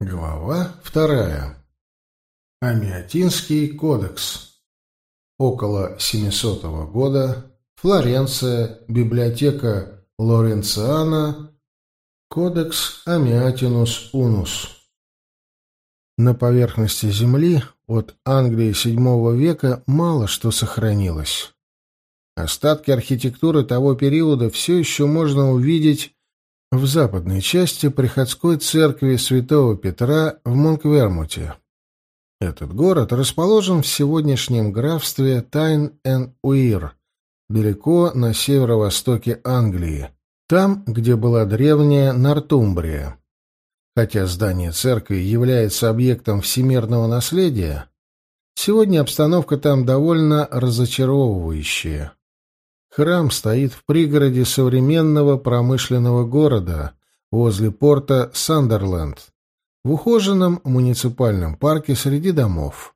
Глава вторая. Амиатинский кодекс. Около 700 года. Флоренция. Библиотека Лоренциана. Кодекс Амиатинус Унус. На поверхности Земли от Англии VII века мало что сохранилось. Остатки архитектуры того периода все еще можно увидеть в западной части приходской церкви святого Петра в Монквермуте. Этот город расположен в сегодняшнем графстве Тайн-эн-Уир, далеко на северо-востоке Англии, там, где была древняя Нортумбрия. Хотя здание церкви является объектом всемирного наследия, сегодня обстановка там довольно разочаровывающая. Храм стоит в пригороде современного промышленного города возле порта Сандерленд, в ухоженном муниципальном парке среди домов.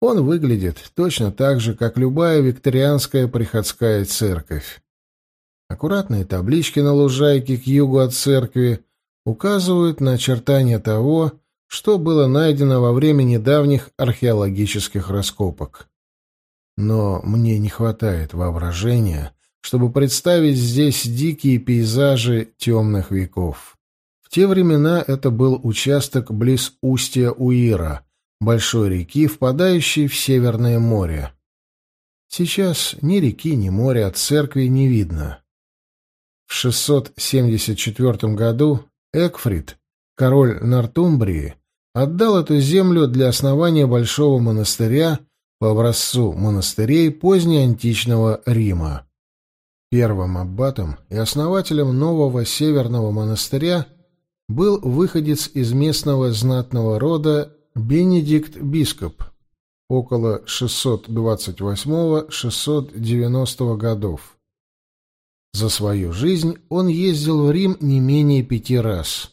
Он выглядит точно так же, как любая викторианская приходская церковь. Аккуратные таблички на лужайке к югу от церкви указывают на очертания того, что было найдено во время недавних археологических раскопок но мне не хватает воображения, чтобы представить здесь дикие пейзажи темных веков. В те времена это был участок близ устья Уира, большой реки, впадающей в Северное море. Сейчас ни реки, ни моря от церкви не видно. В 674 году Экфрид, король Нортумбрии, отдал эту землю для основания большого монастыря по образцу монастырей позднеантичного Рима. Первым аббатом и основателем нового северного монастыря был выходец из местного знатного рода Бенедикт Бископ около 628-690 годов. За свою жизнь он ездил в Рим не менее пяти раз.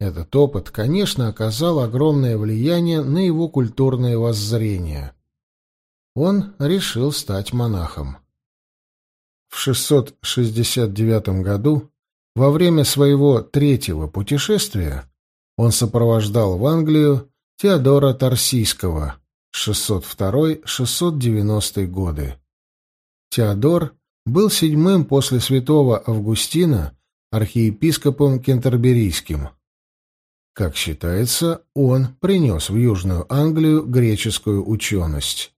Этот опыт, конечно, оказал огромное влияние на его культурное воззрение он решил стать монахом. В 669 году, во время своего третьего путешествия, он сопровождал в Англию Теодора Тарсийского 602-690 годы. Теодор был седьмым после святого Августина архиепископом кентерберийским. Как считается, он принес в Южную Англию греческую ученость.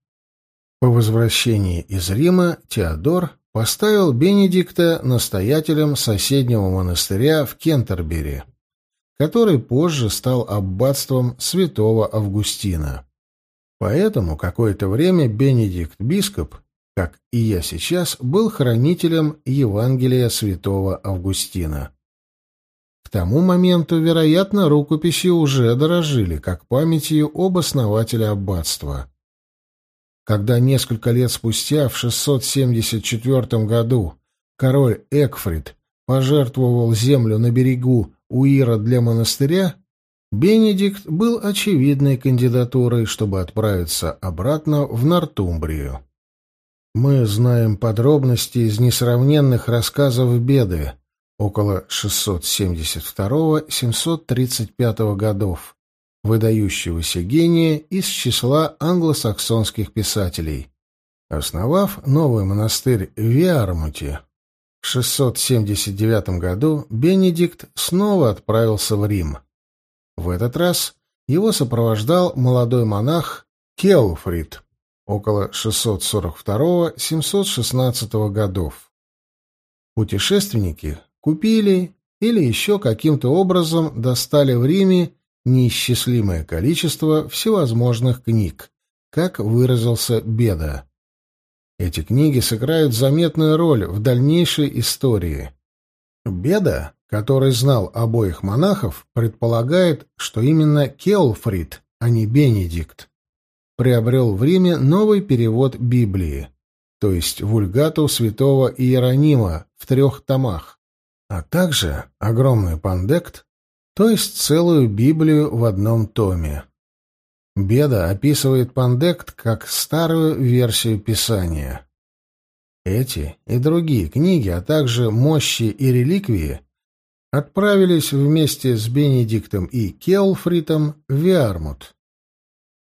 По возвращении из Рима Теодор поставил Бенедикта настоятелем соседнего монастыря в Кентербери, который позже стал аббатством святого Августина. Поэтому какое-то время Бенедикт Бископ, как и я сейчас, был хранителем Евангелия святого Августина. К тому моменту, вероятно, рукописи уже дорожили как памятью об основателе аббатства. Когда несколько лет спустя, в 674 году, король Экфрид пожертвовал землю на берегу Уира для монастыря, Бенедикт был очевидной кандидатурой, чтобы отправиться обратно в Нортумбрию. Мы знаем подробности из несравненных рассказов Беды около 672-735 годов, выдающегося гения из числа англосаксонских писателей. Основав новый монастырь в Виармуте, в 679 году Бенедикт снова отправился в Рим. В этот раз его сопровождал молодой монах Келфрид около 642-716 годов. Путешественники купили или еще каким-то образом достали в Риме неисчислимое количество всевозможных книг, как выразился Беда. Эти книги сыграют заметную роль в дальнейшей истории. Беда, который знал обоих монахов, предполагает, что именно Келфрид, а не Бенедикт, приобрел в Риме новый перевод Библии, то есть вульгату святого Иеронима в трех томах, а также огромный пандект то есть целую Библию в одном томе. Беда описывает Пандект как старую версию Писания. Эти и другие книги, а также мощи и реликвии отправились вместе с Бенедиктом и Келфритом в Виармут.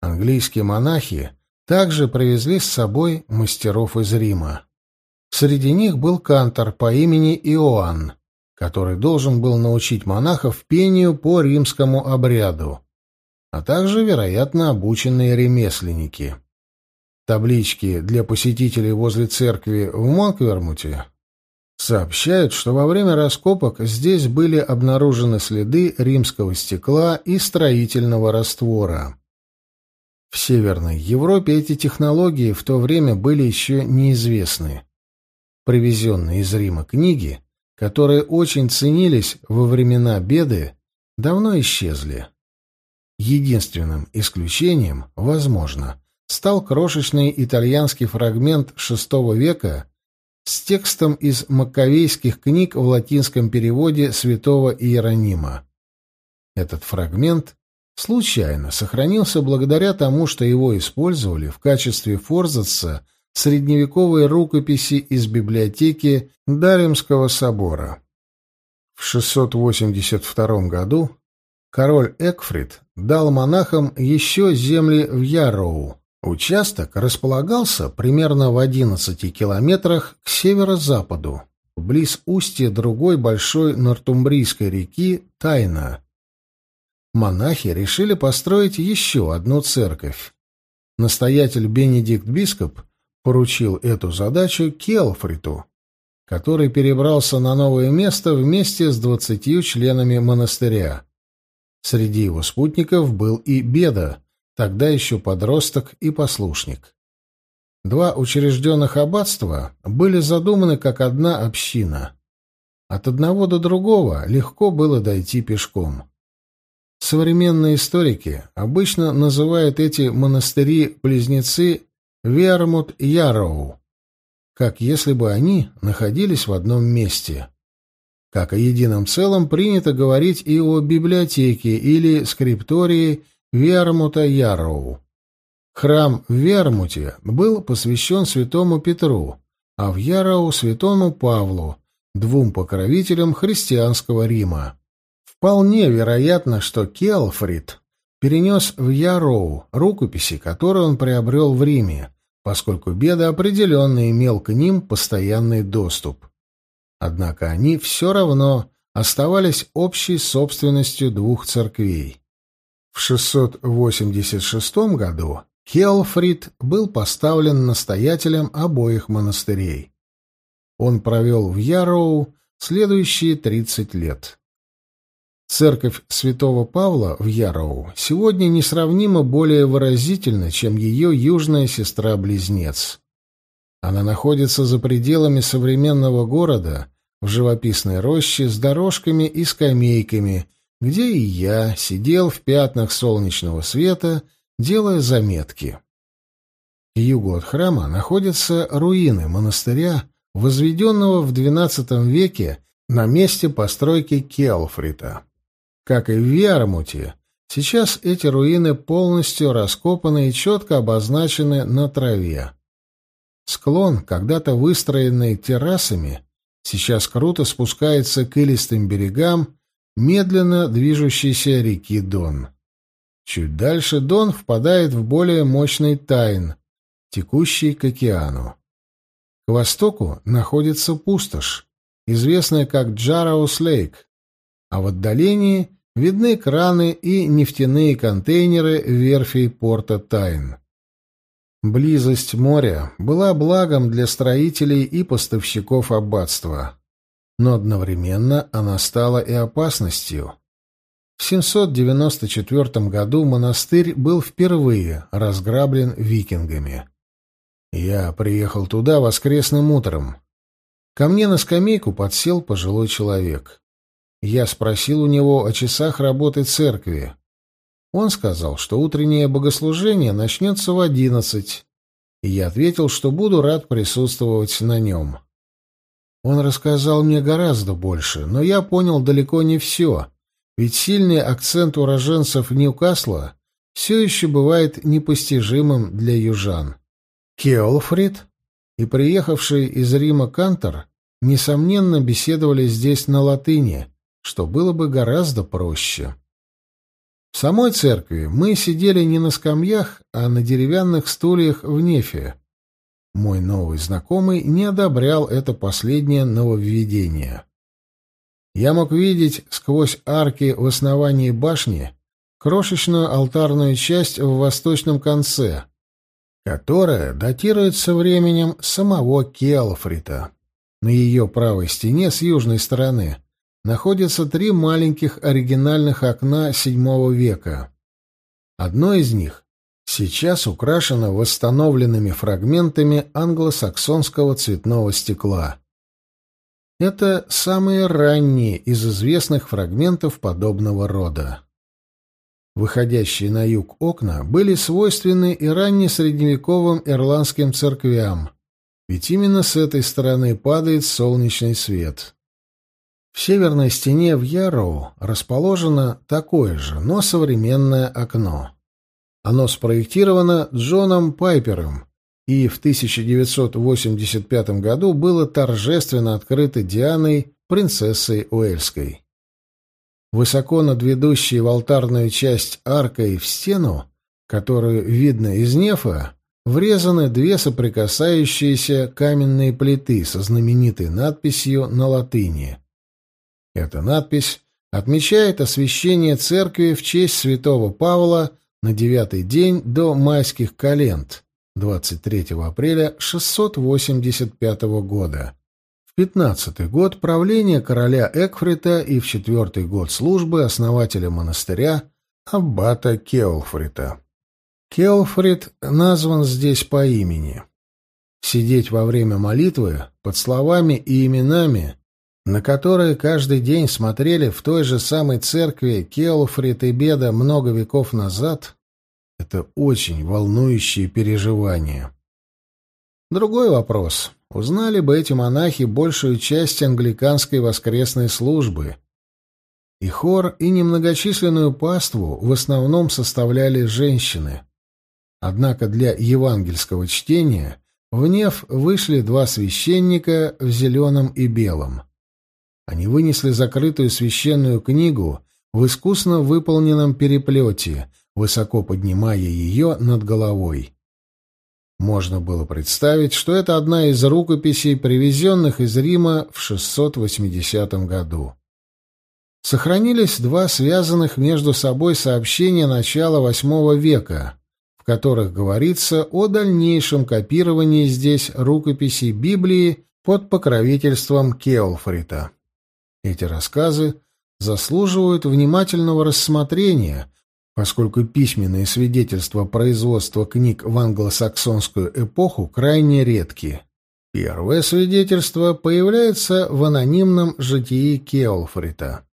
Английские монахи также привезли с собой мастеров из Рима. Среди них был кантор по имени Иоанн, который должен был научить монахов пению по римскому обряду, а также, вероятно, обученные ремесленники. Таблички для посетителей возле церкви в Монквермуте сообщают, что во время раскопок здесь были обнаружены следы римского стекла и строительного раствора. В Северной Европе эти технологии в то время были еще неизвестны. Привезенные из Рима книги, которые очень ценились во времена беды, давно исчезли. Единственным исключением, возможно, стал крошечный итальянский фрагмент VI века с текстом из маккавейских книг в латинском переводе святого Иеронима. Этот фрагмент случайно сохранился благодаря тому, что его использовали в качестве форзаца средневековой рукописи из библиотеки Даремского собора. В 682 году король Экфрид дал монахам еще земли в Яроу. Участок располагался примерно в 11 километрах к северо-западу, близ устья другой большой Нортумбрийской реки Тайна монахи решили построить еще одну церковь. Настоятель Бенедикт Бископ поручил эту задачу Келфриту, который перебрался на новое место вместе с двадцатью членами монастыря. Среди его спутников был и Беда, тогда еще подросток и послушник. Два учрежденных аббатства были задуманы как одна община. От одного до другого легко было дойти пешком. Современные историки обычно называют эти монастыри-близнецы Вермут-Яроу, как если бы они находились в одном месте. Как о едином целом принято говорить и о библиотеке или скриптории Вермута-Яроу. Храм в Вермуте был посвящен святому Петру, а в Яроу — святому Павлу, двум покровителям христианского Рима. Вполне вероятно, что Келфрид перенес в Яроу рукописи, которые он приобрел в Риме, поскольку Беда определенно имел к ним постоянный доступ. Однако они все равно оставались общей собственностью двух церквей. В 686 году Келфрид был поставлен настоятелем обоих монастырей. Он провел в Яроу следующие 30 лет. Церковь святого Павла в Яроу сегодня несравнимо более выразительна, чем ее южная сестра-близнец. Она находится за пределами современного города, в живописной роще с дорожками и скамейками, где и я сидел в пятнах солнечного света, делая заметки. К югу от храма находятся руины монастыря, возведенного в XII веке на месте постройки Келфрита. Как и в Виармуте, сейчас эти руины полностью раскопаны и четко обозначены на траве. Склон, когда-то выстроенный террасами, сейчас круто спускается к илистым берегам медленно движущейся реки Дон. Чуть дальше Дон впадает в более мощный Тайн, текущий к океану. К востоку находится пустошь, известная как Джарроу-Слейк, а в отдалении видны краны и нефтяные контейнеры верфей порта Тайн. Близость моря была благом для строителей и поставщиков аббатства, но одновременно она стала и опасностью. В 794 году монастырь был впервые разграблен викингами. Я приехал туда воскресным утром. Ко мне на скамейку подсел пожилой человек. Я спросил у него о часах работы церкви. Он сказал, что утреннее богослужение начнется в одиннадцать, и я ответил, что буду рад присутствовать на нем. Он рассказал мне гораздо больше, но я понял далеко не все, ведь сильный акцент уроженцев Ньюкасла все еще бывает непостижимым для южан. Кеолфрид и приехавший из Рима Кантор, несомненно, беседовали здесь на латыни, что было бы гораздо проще. В самой церкви мы сидели не на скамьях, а на деревянных стульях в нефе. Мой новый знакомый не одобрял это последнее нововведение. Я мог видеть сквозь арки в основании башни крошечную алтарную часть в восточном конце, которая датируется временем самого Келфрита. На ее правой стене с южной стороны находятся три маленьких оригинальных окна VII века. Одно из них сейчас украшено восстановленными фрагментами англосаксонского цветного стекла. Это самые ранние из известных фрагментов подобного рода. Выходящие на юг окна были свойственны и раннесредневековым ирландским церквям, ведь именно с этой стороны падает солнечный свет. В северной стене в Яроу расположено такое же, но современное окно. Оно спроектировано Джоном Пайпером и в 1985 году было торжественно открыто Дианой, принцессой Уэльской. Высоко над ведущей в алтарную часть аркой в стену, которую видно из нефа, врезаны две соприкасающиеся каменные плиты со знаменитой надписью на латыни. Эта надпись отмечает освящение церкви в честь святого Павла на девятый день до майских календ 23 апреля 685 года пятнадцатый год правления короля Экфрита и в четвертый год службы основателя монастыря аббата Кеолфрита. Кеолфрит назван здесь по имени. Сидеть во время молитвы под словами и именами, на которые каждый день смотрели в той же самой церкви Кеолфрит и Беда много веков назад, это очень волнующие переживания. Другой вопрос. Узнали бы эти монахи большую часть англиканской воскресной службы. И хор, и немногочисленную паству в основном составляли женщины. Однако для евангельского чтения в Нев вышли два священника в зеленом и белом. Они вынесли закрытую священную книгу в искусно выполненном переплете, высоко поднимая ее над головой. Можно было представить, что это одна из рукописей, привезенных из Рима в 680 году. Сохранились два связанных между собой сообщения начала VIII века, в которых говорится о дальнейшем копировании здесь рукописей Библии под покровительством Кеолфрита. Эти рассказы заслуживают внимательного рассмотрения, поскольку письменные свидетельства производства книг в англосаксонскую эпоху крайне редки. Первое свидетельство появляется в анонимном житии Кеолфрита.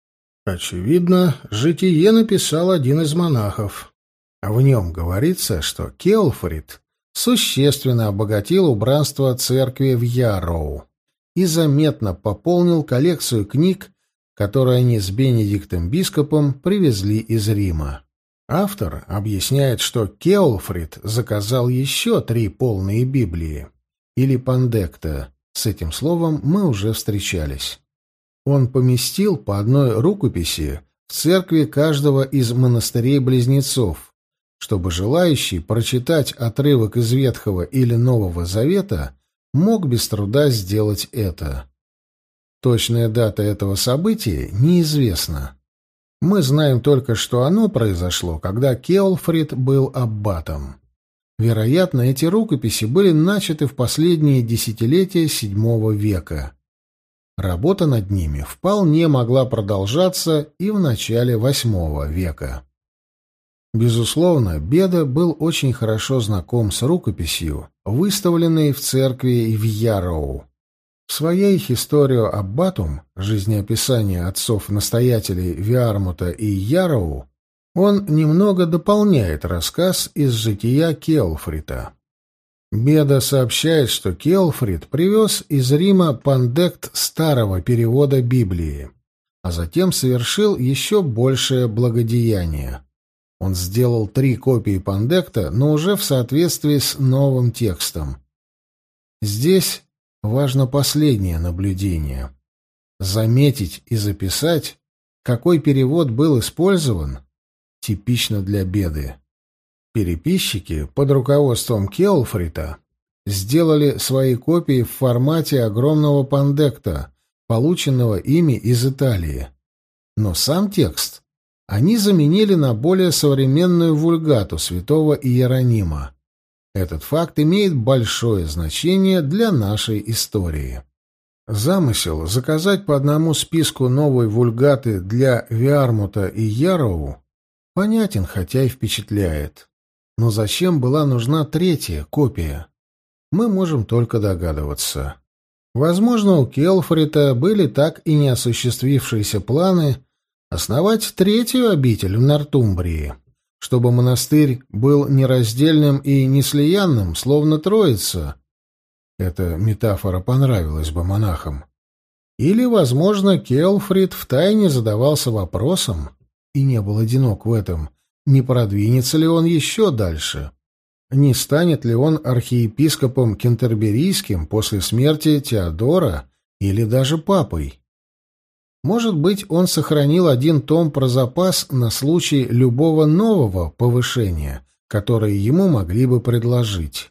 Очевидно, житие написал один из монахов. В нем говорится, что Кеолфрит существенно обогатил убранство церкви в Яроу и заметно пополнил коллекцию книг, которые они с Бенедиктом Бископом привезли из Рима. Автор объясняет, что Кеолфрид заказал еще три полные Библии, или пандекта, с этим словом мы уже встречались. Он поместил по одной рукописи в церкви каждого из монастырей-близнецов, чтобы желающий прочитать отрывок из Ветхого или Нового Завета мог без труда сделать это. Точная дата этого события неизвестна. Мы знаем только, что оно произошло, когда Келфрид был аббатом. Вероятно, эти рукописи были начаты в последние десятилетия VII века. Работа над ними вполне могла продолжаться и в начале VIII века. Безусловно, Беда был очень хорошо знаком с рукописью, выставленной в церкви в Яроу. В своей «Историю Аббатум» жизнеописание отцов-настоятелей Виармута и Яроу он немного дополняет рассказ из жития Келфрита. Беда сообщает, что Келфрид привез из Рима пандект старого перевода Библии, а затем совершил еще большее благодеяние. Он сделал три копии пандекта, но уже в соответствии с новым текстом. Здесь важно последнее наблюдение. Заметить и записать какой перевод был использован, типично для беды. Переписчики под руководством Келфрита сделали свои копии в формате огромного пандекта, полученного ими из Италии. Но сам текст они заменили на более современную вульгату святого Иеронима. Этот факт имеет большое значение для нашей истории. Замысел заказать по одному списку новой вульгаты для Виармута и Яроу понятен, хотя и впечатляет. Но зачем была нужна третья копия? Мы можем только догадываться. Возможно, у Келфрита были так и не осуществившиеся планы основать третью обитель в Нортумбрии, чтобы монастырь был нераздельным и неслиянным, словно Троица. Эта метафора понравилась бы монахам. Или, возможно, Келфрид втайне задавался вопросом, и не был одинок в этом, не продвинется ли он еще дальше. Не станет ли он архиепископом кентерберийским после смерти Теодора или даже папой? Может быть, он сохранил один том про запас на случай любого нового повышения, которое ему могли бы предложить.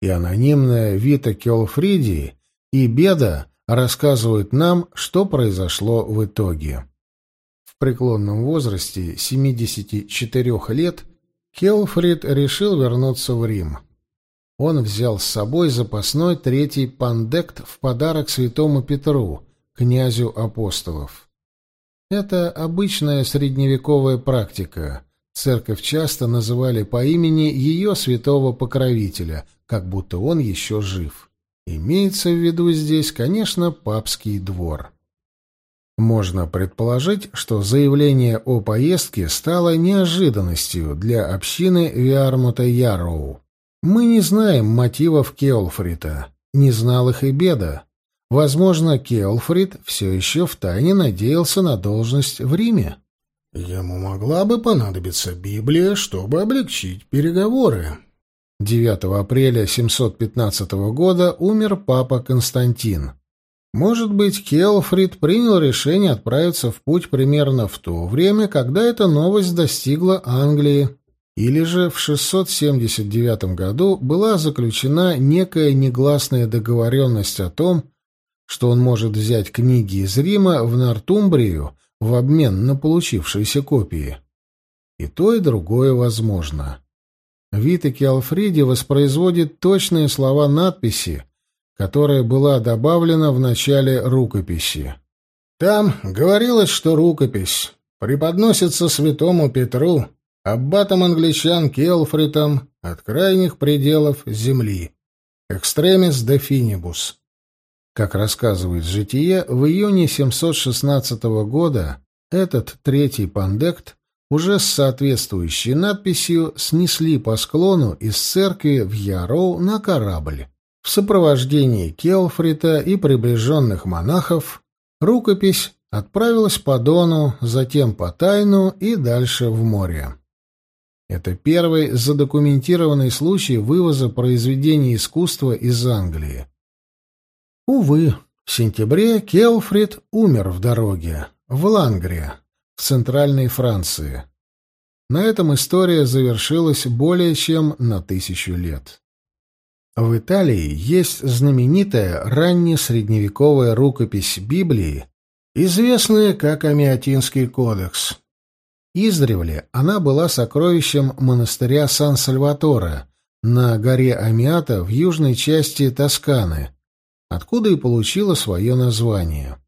И анонимная Вита Келфриди и Беда рассказывают нам, что произошло в итоге. В преклонном возрасте 74 лет Келфрид решил вернуться в Рим. Он взял с собой запасной третий пандект в подарок святому Петру, князю апостолов. Это обычная средневековая практика. Церковь часто называли по имени ее святого покровителя, как будто он еще жив. Имеется в виду здесь, конечно, папский двор. Можно предположить, что заявление о поездке стало неожиданностью для общины Виармута Яроу. Мы не знаем мотивов Кеолфрита, не знал их и Беда. Возможно, Кеолфрид все еще втайне надеялся на должность в Риме. Ему могла бы понадобиться Библия, чтобы облегчить переговоры. 9 апреля 715 года умер папа Константин. Может быть, Келфрид принял решение отправиться в путь примерно в то время, когда эта новость достигла Англии. Или же в 679 году была заключена некая негласная договоренность о том, что он может взять книги из Рима в Нортумбрию в обмен на получившиеся копии. И то, и другое возможно. Витеки Алфреди воспроизводит точные слова надписи, которая была добавлена в начале рукописи. Там говорилось, что рукопись преподносится святому Петру, аббатом англичан Келфритом от крайних пределов земли. Экстремис де финибус. Как рассказывает житие, в июне 716 года этот третий пандект уже с соответствующей надписью снесли по склону из церкви в Яроу на корабль. В сопровождении Келфрита и приближенных монахов рукопись отправилась по Дону, затем по Тайну и дальше в море. Это первый задокументированный случай вывоза произведений искусства из Англии. Увы, в сентябре Келфрид умер в дороге, в Лангре, в центральной Франции. На этом история завершилась более чем на тысячу лет. В Италии есть знаменитая раннесредневековая рукопись Библии, известная как Амиатинский кодекс. Издревле она была сокровищем монастыря Сан-Сальваторе на горе Амиата в южной части Тосканы, откуда и получила свое название.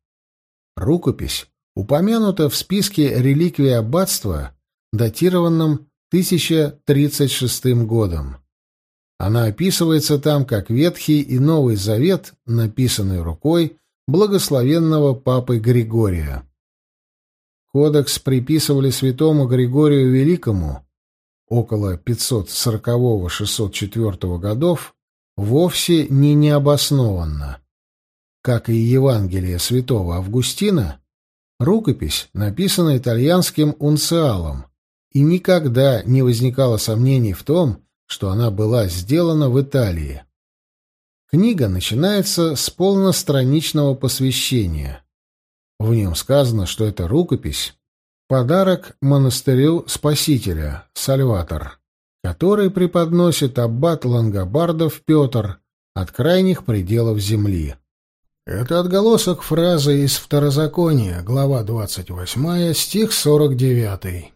Рукопись упомянута в списке реликвий аббатства, датированном 1036 годом. Она описывается там как Ветхий и Новый Завет, написанный рукой благословенного папы Григория. Кодекс приписывали святому Григорию Великому около 540-604 годов вовсе не необоснованно. Как и Евангелие святого Августина, рукопись написана итальянским унциалом, и никогда не возникало сомнений в том, что она была сделана в Италии. Книга начинается с полностраничного посвящения. В нем сказано, что это рукопись — подарок монастырю Спасителя, Сальватор, который преподносит аббат Лангобардов Петр от крайних пределов земли. Это отголосок фразы из Второзакония, глава 28, стих 49.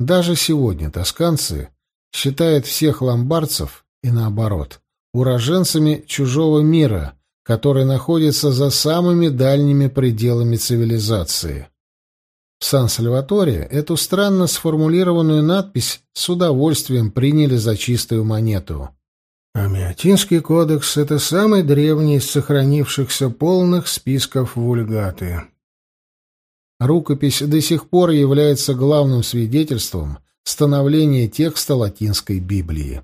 Даже сегодня тосканцы считают всех ломбардцев, и наоборот, уроженцами чужого мира, который находится за самыми дальними пределами цивилизации. В Сан-Сальваторе эту странно сформулированную надпись с удовольствием приняли за чистую монету. Амиатинский кодекс — это самый древний из сохранившихся полных списков вульгаты. Рукопись до сих пор является главным свидетельством становления текста латинской Библии.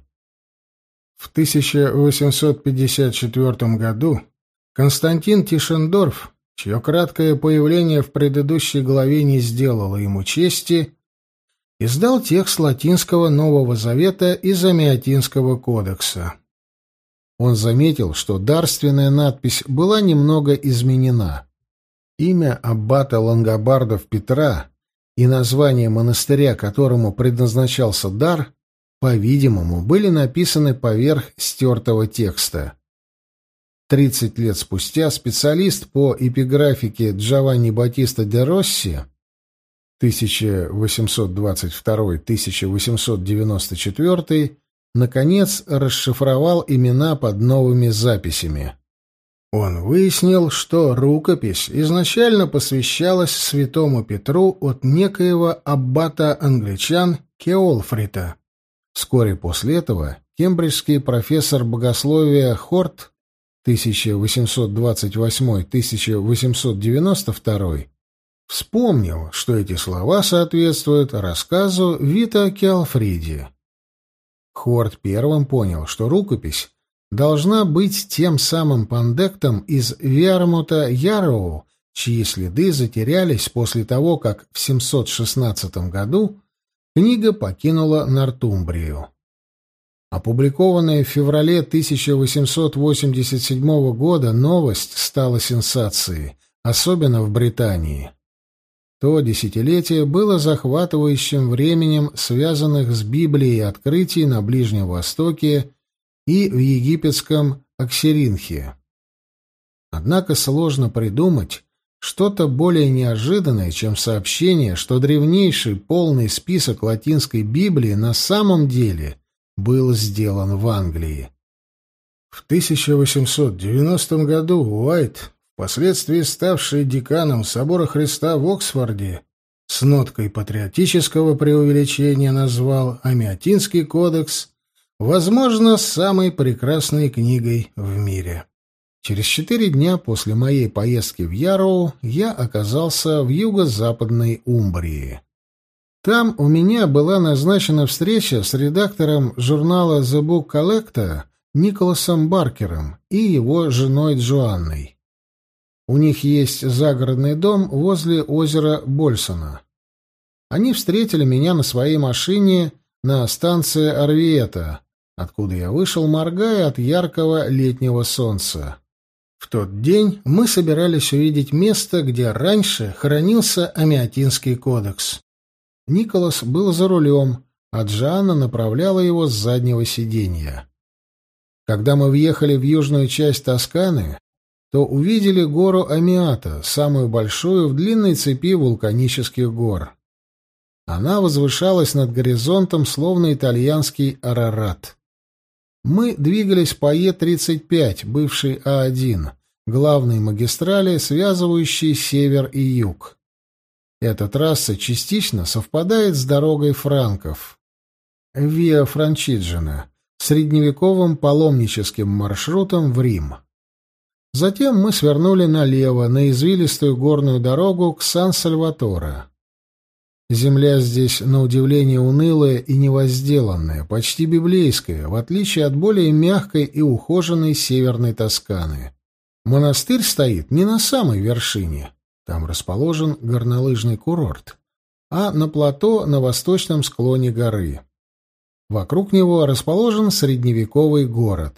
В 1854 году Константин Тишендорф, чье краткое появление в предыдущей главе не сделало ему чести, издал текст латинского Нового Завета из Амиатинского кодекса. Он заметил, что дарственная надпись была немного изменена. Имя аббата Лангобардов Петра и название монастыря, которому предназначался дар, по-видимому, были написаны поверх стертого текста. Тридцать лет спустя специалист по эпиграфике Джованни Батиста де Росси 1822-1894, наконец расшифровал имена под новыми записями. Он выяснил, что рукопись изначально посвящалась святому Петру от некоего аббата-англичан Кеолфрита. Вскоре после этого кембриджский профессор богословия Хорт 1828-1892 Вспомнил, что эти слова соответствуют рассказу Вита Киалфриди. Хорт первым понял, что рукопись должна быть тем самым пандектом из Вермута Яроу, чьи следы затерялись после того, как в 716 году книга покинула Нортумбрию. Опубликованная в феврале 1887 года новость стала сенсацией, особенно в Британии. То десятилетие было захватывающим временем связанных с Библией открытий на Ближнем Востоке и в египетском Аксеринхе. Однако сложно придумать что-то более неожиданное, чем сообщение, что древнейший полный список латинской Библии на самом деле был сделан в Англии. В 1890 году Уайт впоследствии ставший деканом Собора Христа в Оксфорде, с ноткой патриотического преувеличения назвал Амиатинский кодекс, возможно, самой прекрасной книгой в мире. Через четыре дня после моей поездки в Яроу я оказался в юго-западной Умбрии. Там у меня была назначена встреча с редактором журнала The Book Collector Николасом Баркером и его женой Джоанной. У них есть загородный дом возле озера Больсона. Они встретили меня на своей машине на станции Арвиета, откуда я вышел, моргая от яркого летнего солнца. В тот день мы собирались увидеть место, где раньше хранился Амиатинский кодекс. Николас был за рулем, а Джанна направляла его с заднего сиденья. Когда мы въехали в южную часть Тосканы, то увидели гору Амиата, самую большую в длинной цепи вулканических гор. Она возвышалась над горизонтом, словно итальянский Арарат. Мы двигались по Е-35, бывшей А1, главной магистрали, связывающей север и юг. Эта трасса частично совпадает с дорогой франков. Виа Франчиджина, средневековым паломническим маршрутом в Рим. Затем мы свернули налево, на извилистую горную дорогу к Сан-Сальваторе. Земля здесь, на удивление, унылая и невозделанная, почти библейская, в отличие от более мягкой и ухоженной северной Тосканы. Монастырь стоит не на самой вершине, там расположен горнолыжный курорт, а на плато на восточном склоне горы. Вокруг него расположен средневековый город.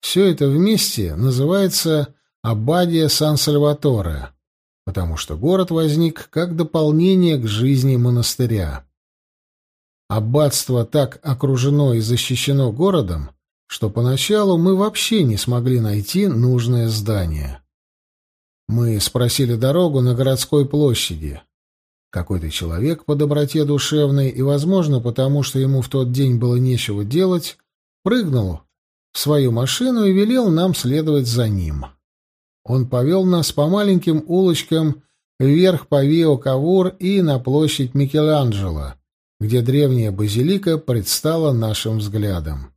Все это вместе называется Аббадия Сан-Сальваторе. потому что город возник как дополнение к жизни монастыря. Аббатство так окружено и защищено городом, что поначалу мы вообще не смогли найти нужное здание. Мы спросили дорогу на городской площади. Какой-то человек по доброте душевной и, возможно, потому что ему в тот день было нечего делать, прыгнул в свою машину и велел нам следовать за ним. Он повел нас по маленьким улочкам вверх по Вио Кавур и на площадь Микеланджело, где древняя базилика предстала нашим взглядом.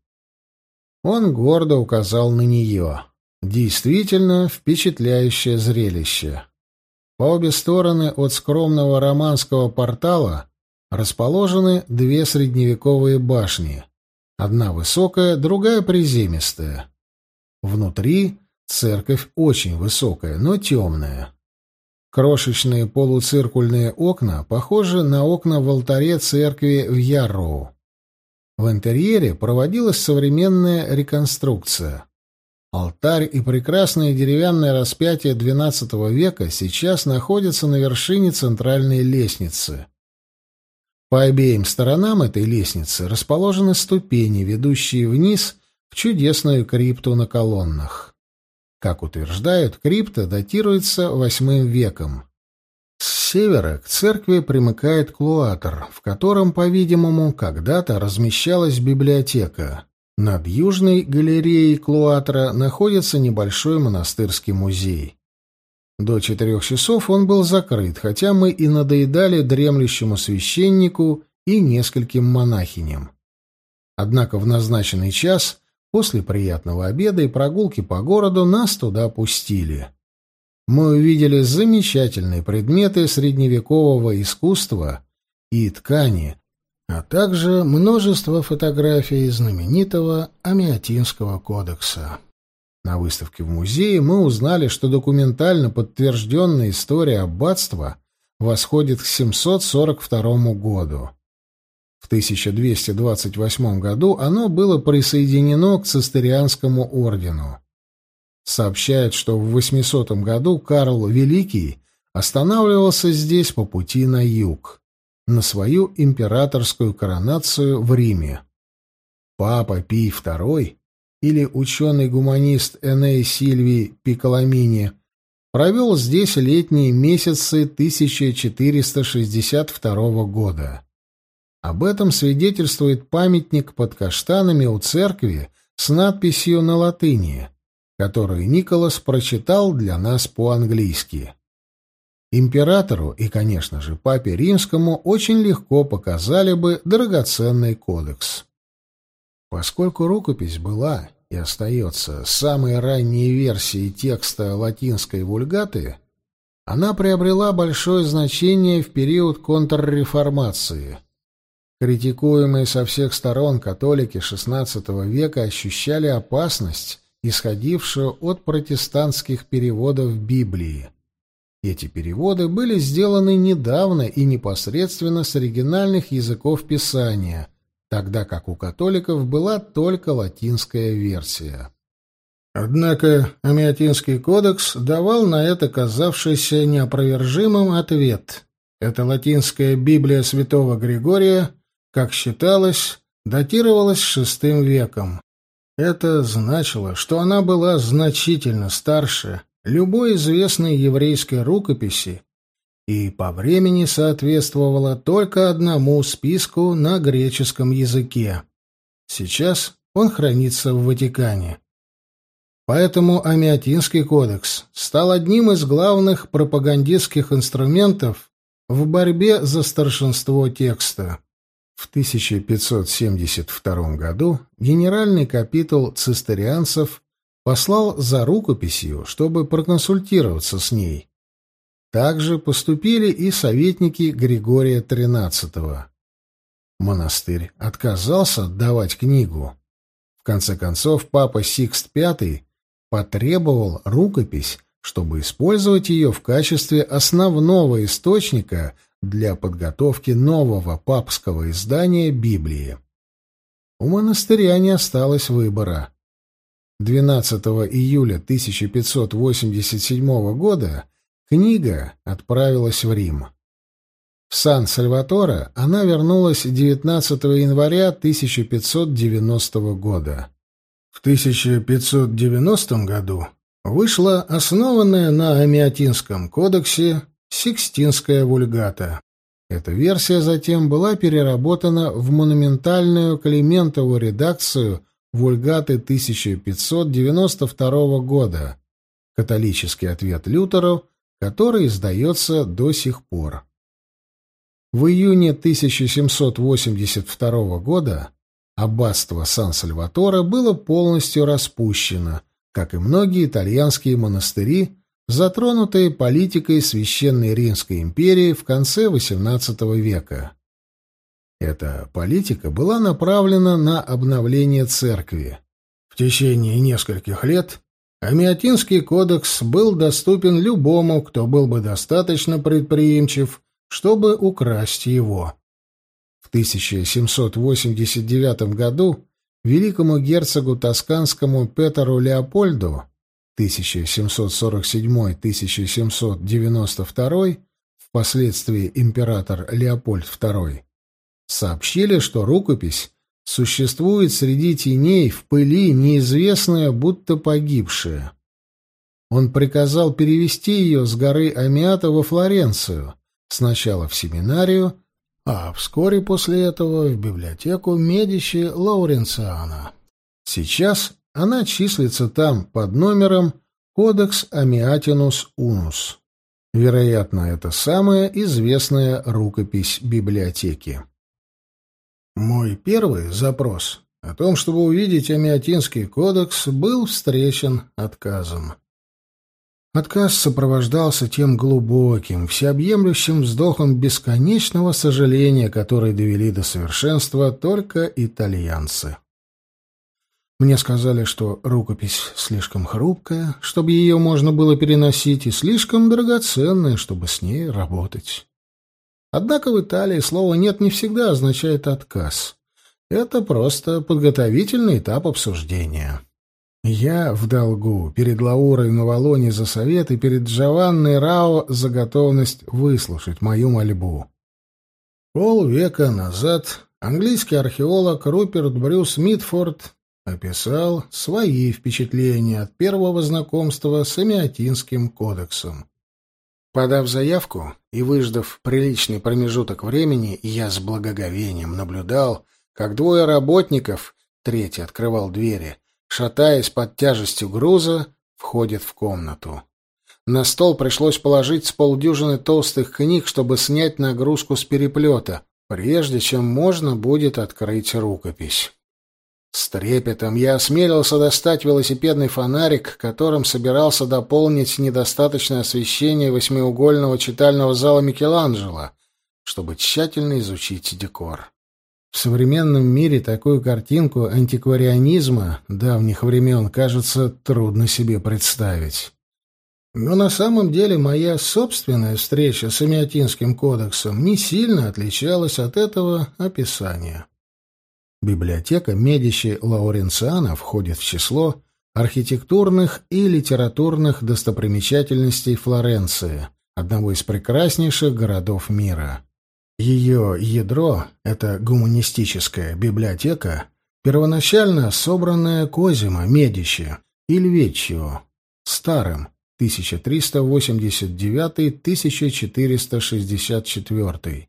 Он гордо указал на нее. Действительно впечатляющее зрелище. По обе стороны от скромного романского портала расположены две средневековые башни. Одна высокая, другая приземистая. Внутри церковь очень высокая, но темная. Крошечные полуциркульные окна похожи на окна в алтаре церкви в Ярроу. В интерьере проводилась современная реконструкция. Алтарь и прекрасное деревянное распятие XII века сейчас находятся на вершине центральной лестницы. По обеим сторонам этой лестницы расположены ступени, ведущие вниз в чудесную крипту на колоннах. Как утверждают, крипта датируется VIII веком. С севера к церкви примыкает клуатор, в котором, по-видимому, когда-то размещалась библиотека. Над южной галереей клуатора находится небольшой монастырский музей. До четырех часов он был закрыт, хотя мы и надоедали дремлющему священнику и нескольким монахиням. Однако в назначенный час, после приятного обеда и прогулки по городу, нас туда пустили мы увидели замечательные предметы средневекового искусства и ткани, а также множество фотографий знаменитого Амиатинского кодекса. На выставке в музее мы узнали, что документально подтвержденная история аббатства восходит к 742 году. В 1228 году оно было присоединено к цистерианскому ордену. Сообщают, что в 800 году Карл Великий останавливался здесь по пути на юг, на свою императорскую коронацию в Риме. Папа Пий II или ученый-гуманист Эней Сильвий Пиколамини провел здесь летние месяцы 1462 года. Об этом свидетельствует памятник под каштанами у церкви с надписью на латыни которую Николас прочитал для нас по-английски. Императору и, конечно же, папе римскому очень легко показали бы драгоценный кодекс. Поскольку рукопись была и остается самой ранней версией текста латинской вульгаты, она приобрела большое значение в период контрреформации. Критикуемые со всех сторон католики XVI века ощущали опасность исходившую от протестантских переводов Библии. Эти переводы были сделаны недавно и непосредственно с оригинальных языков Писания, тогда как у католиков была только латинская версия. Однако Амиатинский кодекс давал на это казавшийся неопровержимым ответ. Эта латинская Библия святого Григория, как считалось, датировалась VI веком. Это значило, что она была значительно старше любой известной еврейской рукописи и по времени соответствовала только одному списку на греческом языке. Сейчас он хранится в Ватикане. Поэтому Амиатинский кодекс стал одним из главных пропагандистских инструментов в борьбе за старшинство текста. В 1572 году генеральный капитул цистерианцев послал за рукописью, чтобы проконсультироваться с ней. Также поступили и советники Григория XIII. Монастырь отказался отдавать книгу. В конце концов, папа Сикст V потребовал рукопись, чтобы использовать ее в качестве основного источника – для подготовки нового папского издания Библии. У монастыря не осталось выбора. 12 июля 1587 года книга отправилась в Рим. В Сан-Сальваторе она вернулась 19 января 1590 года. В 1590 году вышла основанная на Амиатинском кодексе Сикстинская вульгата. Эта версия затем была переработана в монументальную Климентову редакцию вульгаты 1592 года, католический ответ Лютеру, который издается до сих пор. В июне 1782 года аббатство Сан-Сальваторе было полностью распущено, как и многие итальянские монастыри, затронутые политикой Священной Римской империи в конце XVIII века. Эта политика была направлена на обновление церкви. В течение нескольких лет Амиатинский кодекс был доступен любому, кто был бы достаточно предприимчив чтобы украсть его. В 1789 году великому герцогу тосканскому Петеру Леопольду 1747-1792, впоследствии император Леопольд II, сообщили, что рукопись существует среди теней в пыли, неизвестная, будто погибшая. Он приказал перевести ее с горы Амиата во Флоренцию, Сначала в семинарию, а вскоре после этого в библиотеку Медичи Лауренциана. Сейчас она числится там под номером «Кодекс Амиатинус Унус». Вероятно, это самая известная рукопись библиотеки. Мой первый запрос о том, чтобы увидеть Амиатинский кодекс, был встречен отказом. Отказ сопровождался тем глубоким, всеобъемлющим вздохом бесконечного сожаления, который довели до совершенства только итальянцы. Мне сказали, что рукопись слишком хрупкая, чтобы ее можно было переносить, и слишком драгоценная, чтобы с ней работать. Однако в Италии слово «нет» не всегда означает «отказ». Это просто подготовительный этап обсуждения. Я в долгу перед Лаурой Навалони за совет и перед Джованной Рао за готовность выслушать мою мольбу. Полвека назад английский археолог Руперт Брюс Митфорд описал свои впечатления от первого знакомства с Амиатинским кодексом. Подав заявку и выждав приличный промежуток времени, я с благоговением наблюдал, как двое работников, третий открывал двери, шатаясь под тяжестью груза, входит в комнату. На стол пришлось положить с полдюжины толстых книг, чтобы снять нагрузку с переплета, прежде чем можно будет открыть рукопись. С трепетом я осмелился достать велосипедный фонарик, которым собирался дополнить недостаточное освещение восьмиугольного читального зала Микеланджело, чтобы тщательно изучить декор. В современном мире такую картинку антикварианизма давних времен, кажется, трудно себе представить. Но на самом деле моя собственная встреча с Амиатинским кодексом не сильно отличалась от этого описания. Библиотека Медичи Лауренциана входит в число архитектурных и литературных достопримечательностей Флоренции, одного из прекраснейших городов мира. Ее ядро — это гуманистическая библиотека, первоначально собранная Козимо Медичи или Вечио, старым, 1389-1464.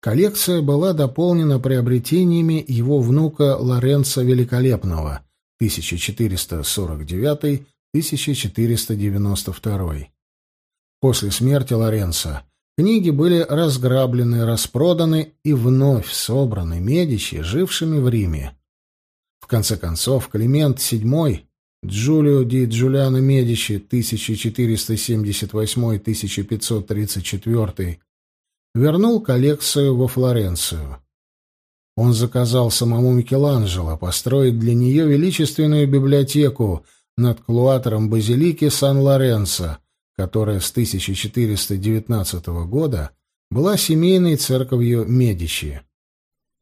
Коллекция была дополнена приобретениями его внука Лоренцо Великолепного, 1449-1492. После смерти Лоренцо Книги были разграблены, распроданы и вновь собраны Медичи, жившими в Риме. В конце концов, Климент VII, Джулио ди Джулиано Медичи, 1478-1534, вернул коллекцию во Флоренцию. Он заказал самому Микеланджело построить для нее величественную библиотеку над клуатором базилики Сан-Лоренцо, которая с 1419 года была семейной церковью Медичи.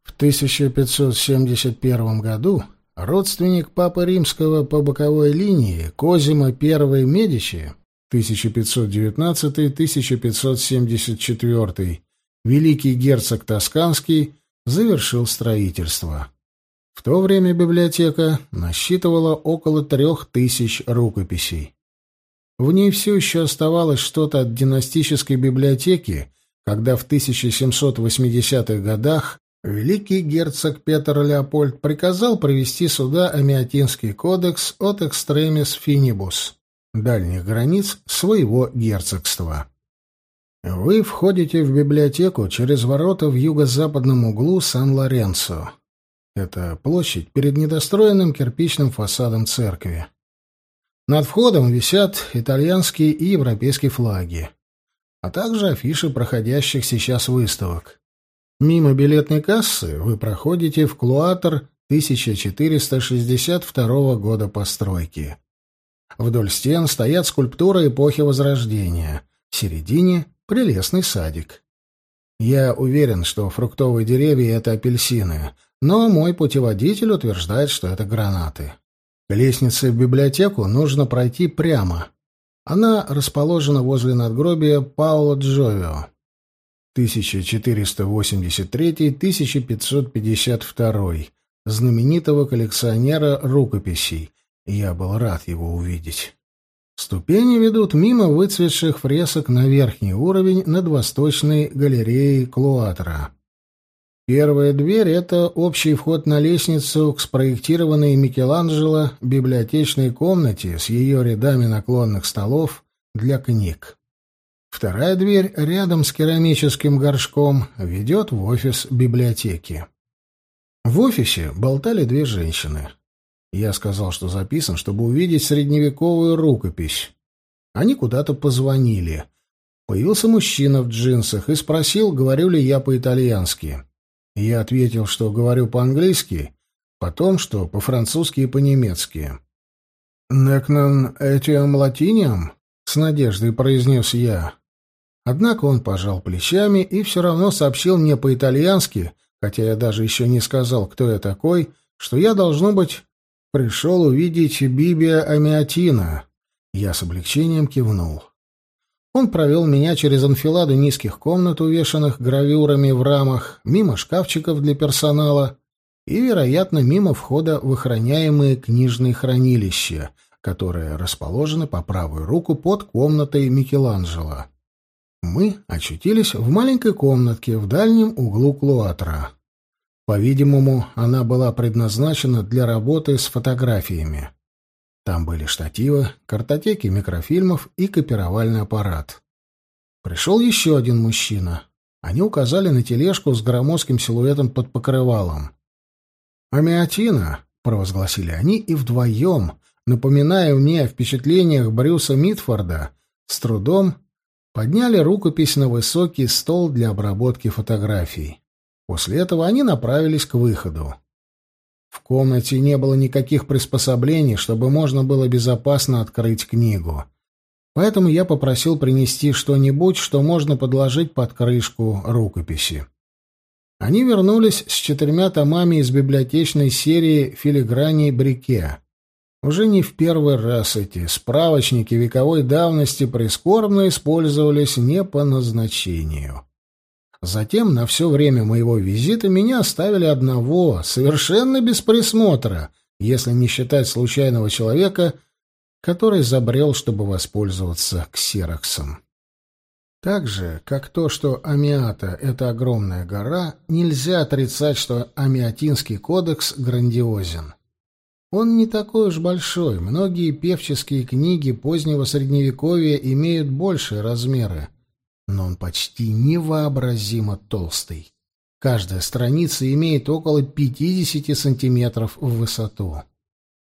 В 1571 году родственник папы римского по боковой линии Козимо I Медичи 1519-1574, великий герцог Тосканский завершил строительство. В то время библиотека насчитывала около трех тысяч рукописей. В ней все еще оставалось что-то от династической библиотеки, когда в 1780-х годах великий герцог Петр Леопольд приказал провести сюда Амиатинский кодекс от экстремис финибус, дальних границ своего герцогства. Вы входите в библиотеку через ворота в юго-западном углу Сан-Лоренцо. Это площадь перед недостроенным кирпичным фасадом церкви. Над входом висят итальянские и европейские флаги, а также афиши проходящих сейчас выставок. Мимо билетной кассы вы проходите в Клуатор 1462 года постройки. Вдоль стен стоят скульптуры эпохи Возрождения. В середине — прелестный садик. Я уверен, что фруктовые деревья — это апельсины, но мой путеводитель утверждает, что это гранаты. К лестнице в библиотеку нужно пройти прямо. Она расположена возле надгробия Паула Джовио. 1483-1552, знаменитого коллекционера рукописей. Я был рад его увидеть. Ступени ведут мимо выцветших фресок на верхний уровень над восточной галереей Клуатра. Первая дверь — это общий вход на лестницу к спроектированной Микеланджело библиотечной комнате с ее рядами наклонных столов для книг. Вторая дверь, рядом с керамическим горшком, ведет в офис библиотеки. В офисе болтали две женщины. Я сказал, что записан, чтобы увидеть средневековую рукопись. Они куда-то позвонили. Появился мужчина в джинсах и спросил, говорю ли я по-итальянски. Я ответил, что говорю по-английски, потом, что по-французски и по-немецки. «Некнен этиам латиниам?» — с надеждой произнес я. Однако он пожал плечами и все равно сообщил мне по-итальянски, хотя я даже еще не сказал, кто я такой, что я, должно быть, пришел увидеть Бибия Амиатина. Я с облегчением кивнул. Он провел меня через анфиладу низких комнат, увешанных гравюрами в рамах, мимо шкафчиков для персонала и, вероятно, мимо входа в охраняемые книжные хранилища, которые расположены по правую руку под комнатой Микеланджело. Мы очутились в маленькой комнатке в дальнем углу клуатра. По-видимому, она была предназначена для работы с фотографиями. Там были штативы, картотеки микрофильмов и копировальный аппарат. Пришел еще один мужчина. Они указали на тележку с громоздким силуэтом под покрывалом. «Амиатина», — провозгласили они, и вдвоем, напоминая мне о впечатлениях Брюса Митфорда, с трудом подняли рукопись на высокий стол для обработки фотографий. После этого они направились к выходу. В комнате не было никаких приспособлений, чтобы можно было безопасно открыть книгу. Поэтому я попросил принести что-нибудь, что можно подложить под крышку рукописи. Они вернулись с четырьмя томами из библиотечной серии «Филиграни Брике». Уже не в первый раз эти справочники вековой давности прискорбно использовались не по назначению. Затем на все время моего визита меня оставили одного, совершенно без присмотра, если не считать случайного человека, который забрел, чтобы воспользоваться ксероксом. Так же, как то, что Амиата — это огромная гора, нельзя отрицать, что Амиатинский кодекс грандиозен. Он не такой уж большой, многие певческие книги позднего Средневековья имеют большие размеры, но он почти невообразимо толстый. Каждая страница имеет около 50 сантиметров в высоту.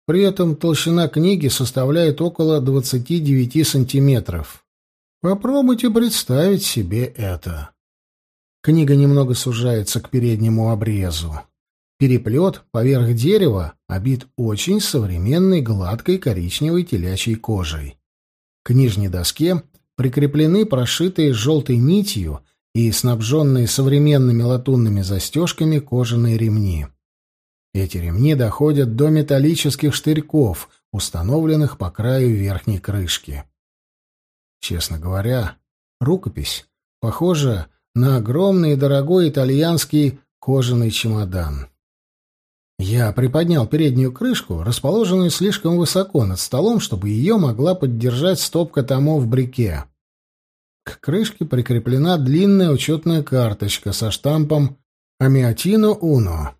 При этом толщина книги составляет около 29 сантиметров. Попробуйте представить себе это. Книга немного сужается к переднему обрезу. Переплет поверх дерева обит очень современной гладкой коричневой телячьей кожей. К нижней доске прикреплены прошитые желтой нитью и снабженные современными латунными застежками кожаные ремни. Эти ремни доходят до металлических штырьков, установленных по краю верхней крышки. Честно говоря, рукопись похожа на огромный и дорогой итальянский кожаный чемодан. Я приподнял переднюю крышку, расположенную слишком высоко над столом, чтобы ее могла поддержать стопка томов в брике. К крышке прикреплена длинная учетная карточка со штампом «Амиатино Уно».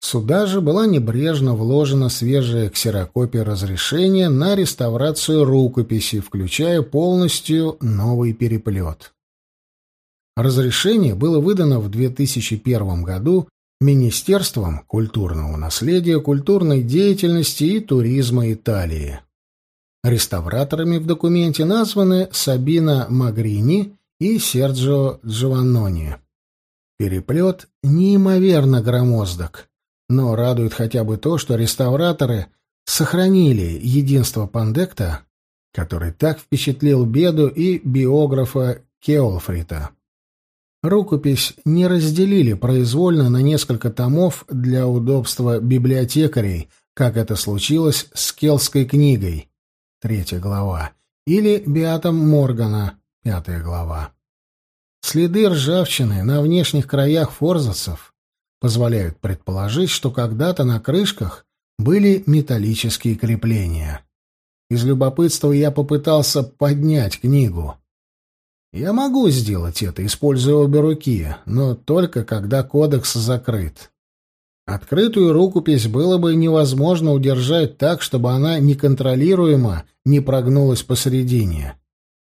Сюда же была небрежно вложена свежая ксерокопия разрешения на реставрацию рукописи, включая полностью новый переплет. Разрешение было выдано в 2001 году Министерством культурного наследия, культурной деятельности и туризма Италии. Реставраторами в документе названы Сабина Магрини и Серджио Джованнони. Переплет неимоверно громоздок, но радует хотя бы то, что реставраторы сохранили единство Пандекта, который так впечатлил Беду и биографа Кеолфрита. Рукопись не разделили произвольно на несколько томов для удобства библиотекарей, как это случилось с Келской книгой, третья глава, или Биатом Моргана, пятая глава. Следы ржавчины на внешних краях форзацев позволяют предположить, что когда-то на крышках были металлические крепления. Из любопытства я попытался поднять книгу. Я могу сделать это, используя обе руки, но только когда кодекс закрыт. Открытую рукопись было бы невозможно удержать так, чтобы она неконтролируемо не прогнулась посередине.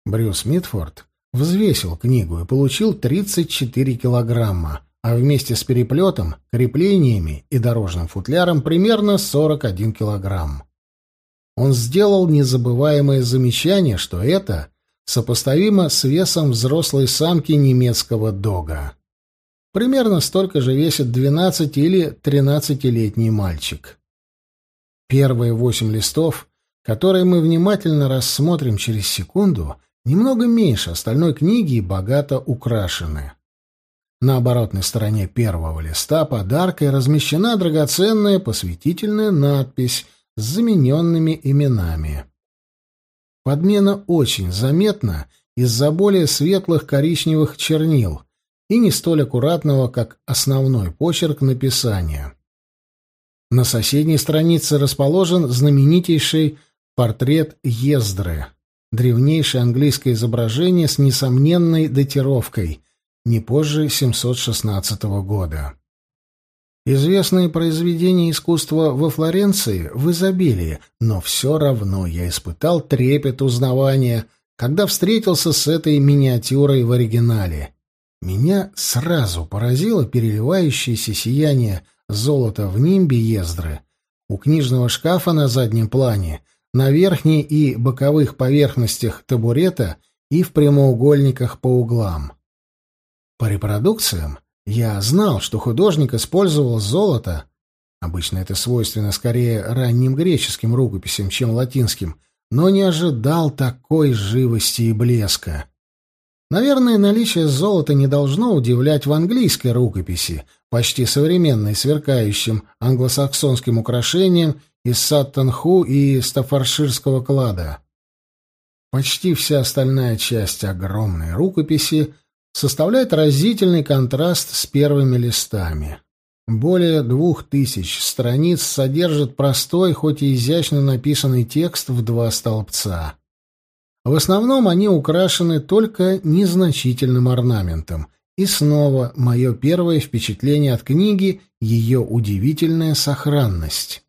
Брюс Митфорд взвесил книгу и получил 34 килограмма, а вместе с переплетом, креплениями и дорожным футляром примерно 41 килограмм. Он сделал незабываемое замечание, что это сопоставимо с весом взрослой самки немецкого дога. Примерно столько же весит 12 или 13-летний мальчик. Первые восемь листов, которые мы внимательно рассмотрим через секунду, немного меньше остальной книги и богато украшены. На оборотной стороне первого листа подаркой размещена драгоценная посвятительная надпись с замененными именами. Подмена очень заметна из-за более светлых коричневых чернил и не столь аккуратного, как основной почерк написания. На соседней странице расположен знаменитейший портрет Ездры, древнейшее английское изображение с несомненной датировкой, не позже 716 года. Известные произведения искусства во Флоренции в изобилии, но все равно я испытал трепет узнавания, когда встретился с этой миниатюрой в оригинале. Меня сразу поразило переливающееся сияние золота в нимбе Ездры. У книжного шкафа на заднем плане, на верхней и боковых поверхностях табурета и в прямоугольниках по углам. По репродукциям я знал, что художник использовал золото. Обычно это свойственно скорее ранним греческим рукописям, чем латинским, но не ожидал такой живости и блеска. Наверное, наличие золота не должно удивлять в английской рукописи, почти современной, сверкающим англосаксонским украшением из Саттон-Ху и Стаффорширского клада. Почти вся остальная часть огромной рукописи составляет разительный контраст с первыми листами. Более двух тысяч страниц содержит простой, хоть и изящно написанный текст в два столбца. В основном они украшены только незначительным орнаментом. И снова мое первое впечатление от книги — ее удивительная сохранность.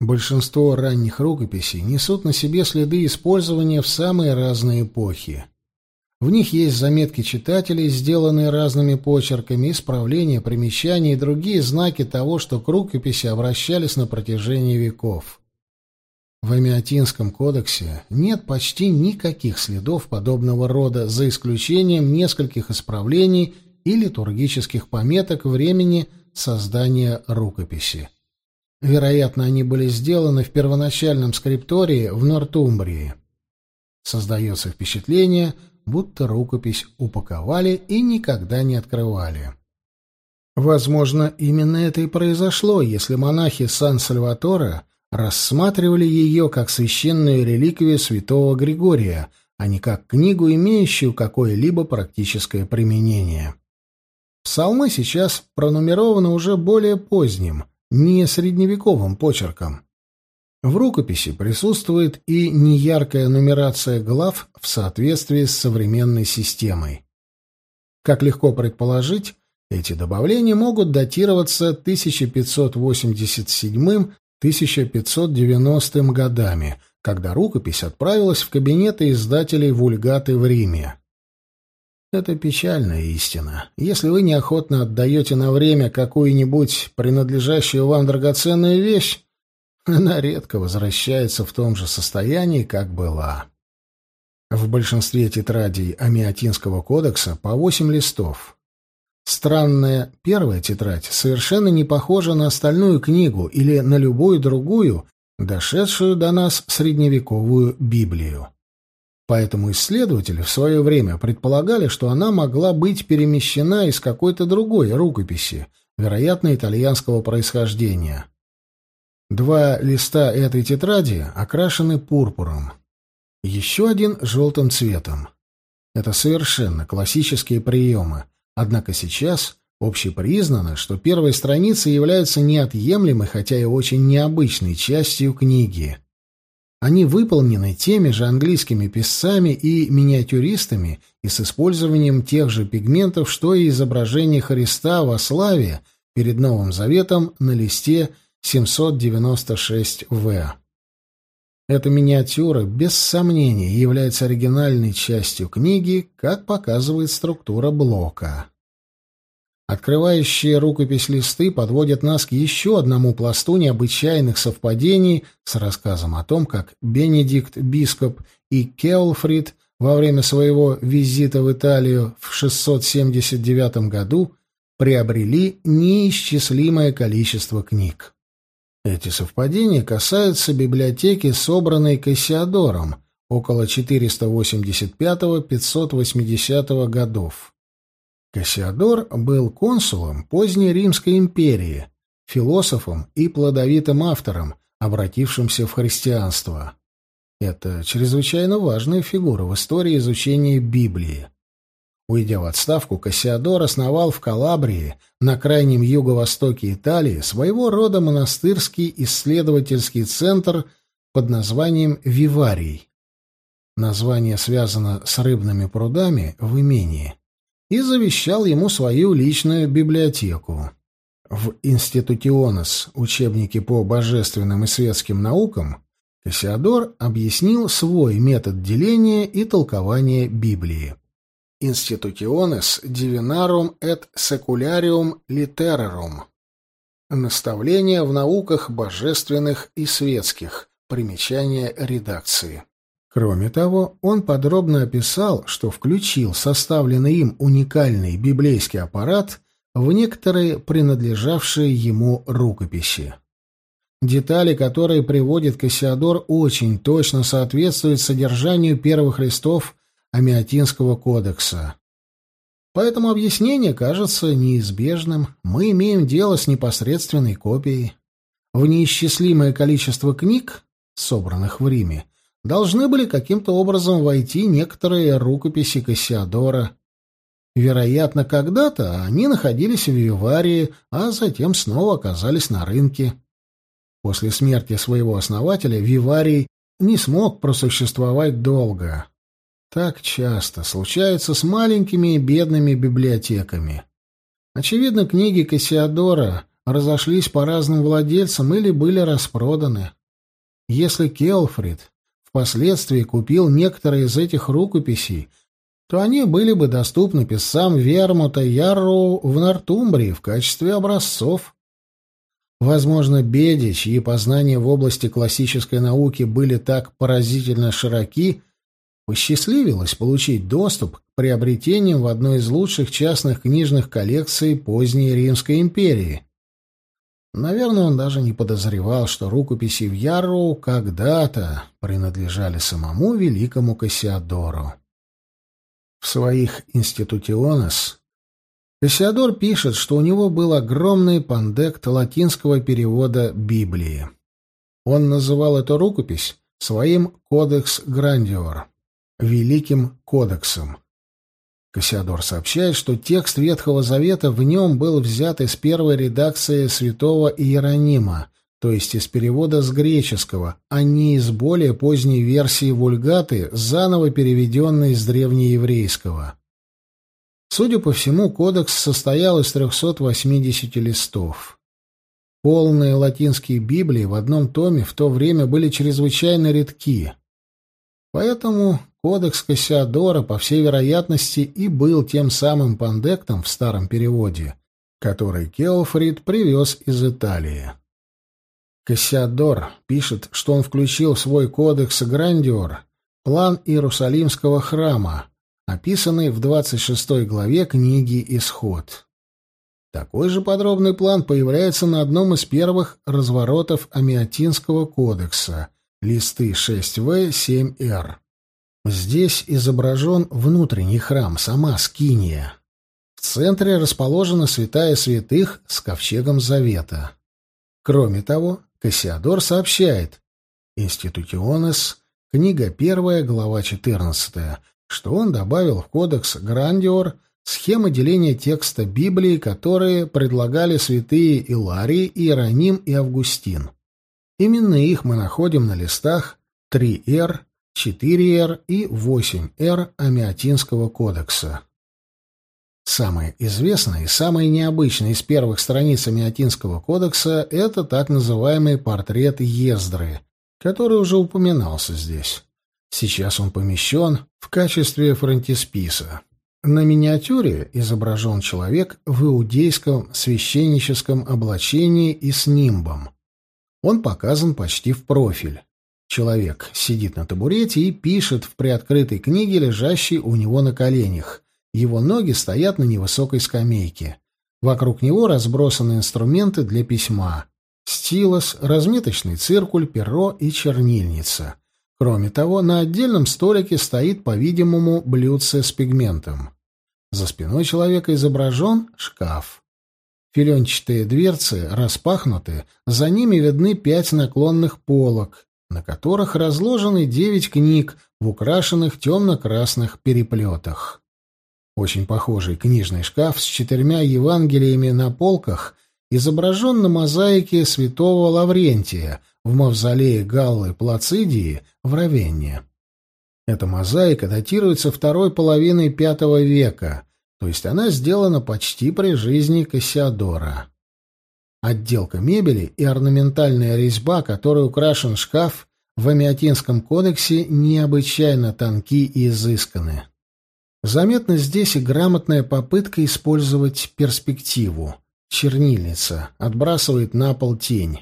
Большинство ранних рукописей несут на себе следы использования в самые разные эпохи. В них есть заметки читателей, сделанные разными почерками, исправления, примечания и другие знаки того, что к рукописи обращались на протяжении веков. В Амиатинском кодексе нет почти никаких следов подобного рода, за исключением нескольких исправлений и литургических пометок времени создания рукописи. Вероятно, они были сделаны в первоначальном скриптории в Нортумбрии. Создается впечатление, будто рукопись упаковали и никогда не открывали. Возможно, именно это и произошло, если монахи Сан-Сальватора рассматривали ее как священную реликвию святого Григория, а не как книгу, имеющую какое-либо практическое применение. Псалмы сейчас пронумерованы уже более поздним, не средневековым почерком. В рукописи присутствует и неяркая нумерация глав в соответствии с современной системой. Как легко предположить, эти добавления могут датироваться 1587-1590 годами, когда рукопись отправилась в кабинеты издателей «Вульгаты» в Риме. Это печальная истина. Если вы неохотно отдаете на время какую-нибудь принадлежащую вам драгоценную вещь, она редко возвращается в том же состоянии, как была. В большинстве тетрадей Амиатинского кодекса по восемь листов. Странная первая тетрадь совершенно не похожа на остальную книгу или на любую другую, дошедшую до нас средневековую Библию. Поэтому исследователи в свое время предполагали, что она могла быть перемещена из какой-то другой рукописи, вероятно, итальянского происхождения. Два листа этой тетради окрашены пурпуром, еще один — желтым цветом. Это совершенно классические приемы, однако сейчас общепризнано, что первые страницы являются неотъемлемой, хотя и очень необычной частью книги. Они выполнены теми же английскими писцами и миниатюристами и с использованием тех же пигментов, что и изображение Христа во славе перед Новым Заветом на листе 796В. Эта миниатюра, без сомнения, является оригинальной частью книги, как показывает структура блока. Открывающие рукопись листы подводят нас к еще одному пласту необычайных совпадений с рассказом о том, как Бенедикт Бископ и Келфрид во время своего визита в Италию в 679 году приобрели неисчислимое количество книг. Эти совпадения касаются библиотеки, собранной Кассиодором около 485-580 годов. Кассиодор был консулом поздней Римской империи, философом и плодовитым автором, обратившимся в христианство. Это чрезвычайно важная фигура в истории изучения Библии. Уйдя в отставку, Кассиодор основал в Калабрии, на крайнем юго-востоке Италии, своего рода монастырский исследовательский центр под названием Виварий. Название связано с рыбными прудами в имении и завещал ему свою личную библиотеку. В «Институтионес» учебнике по божественным и светским наукам Кассиодор объяснил свой метод деления и толкования Библии. «Институтионес divinarum et secularium literarum» Наставление в науках божественных и светских. Примечание редакции. Кроме того, он подробно описал, что включил составленный им уникальный библейский аппарат в некоторые принадлежавшие ему рукописи. Детали, которые приводит Кассиодор, очень точно соответствуют содержанию первых листов Амиатинского кодекса. Поэтому объяснение кажется неизбежным. Мы имеем дело с непосредственной копией. В неисчислимое количество книг, собранных в Риме, должны были каким-то образом войти некоторые рукописи Кассиодора. Вероятно, когда-то они находились в Виварии, а затем снова оказались на рынке. После смерти своего основателя Виварий не смог просуществовать долго. Так часто случается с маленькими и бедными библиотеками. Очевидно, книги Кассиодора разошлись по разным владельцам или были распроданы. Если Келфрид впоследствии купил некоторые из этих рукописей, то они были бы доступны писцам Вермута Ярроу в Нортумбрии в качестве образцов. Возможно, Беди, чьи познания в области классической науки были так поразительно широки, посчастливилось получить доступ к приобретениям в одной из лучших частных книжных коллекций поздней Римской империи. Наверное, он даже не подозревал, что рукописи в Ярроу когда-то принадлежали самому великому Кассиодору. В своих «Институтионес» Кассиодор пишет, что у него был огромный пандект латинского перевода Библии. Он называл эту рукопись своим «Кодекс Грандиор». Великим Кодексом. Кассиадор сообщает, что текст Ветхого Завета в нем был взят из первой редакции святого Иеронима, то есть из перевода с греческого, а не из более поздней версии вульгаты, заново переведенной из древнееврейского. Судя по всему, кодекс состоял из 380 листов. Полные латинские Библии в одном томе в то время были чрезвычайно редки. Поэтому кодекс Кассиадора, по всей вероятности, и был тем самым пандектом в старом переводе, который Кеофрид привез из Италии. Кассиадор пишет, что он включил в свой кодекс Грандиор план Иерусалимского храма, описанный в 26 главе книги «Исход». Такой же подробный план появляется на одном из первых разворотов Амиатинского кодекса, листы 6В, 7Р. Здесь изображен внутренний храм, сама Скиния. В центре расположена святая святых с ковчегом Завета. Кроме того, Кассиадор сообщает «Институтионес», книга 1, глава 14, что он добавил в кодекс Грандиор схемы деления текста Библии, которые предлагали святые Иларий, Иероним и Августин. Именно их мы находим на листах 3Р, 4Р и 8Р Амиатинского кодекса. Самое известное и самое необычное из первых страниц Амиатинского кодекса — это так называемый портрет Ездры, который уже упоминался здесь. Сейчас он помещен в качестве фронтисписа. На миниатюре изображен человек в иудейском священническом облачении и с нимбом. Он показан почти в профиль. Человек сидит на табурете и пишет в приоткрытой книге, лежащей у него на коленях. Его ноги стоят на невысокой скамейке. Вокруг него разбросаны инструменты для письма. Стилус, разметочный циркуль, перо и чернильница. Кроме того, на отдельном столике стоит, по-видимому, блюдце с пигментом. За спиной человека изображен шкаф. Филенчатые дверцы распахнуты, за ними видны пять наклонных полок, на которых разложены девять книг в украшенных темно-красных переплетах. Очень похожий книжный шкаф с четырьмя Евангелиями на полках изображен на мозаике святого Лаврентия в мавзолее Галлы Плацидии в Равенне. Эта мозаика датируется второй половиной V века, то есть она сделана почти при жизни Кассиадора. Отделка мебели и орнаментальная резьба, которой украшен шкаф, в Амиатинском кодексе необычайно тонки и изысканы. Заметна здесь и грамотная попытка использовать перспективу. Чернильница отбрасывает на пол тень.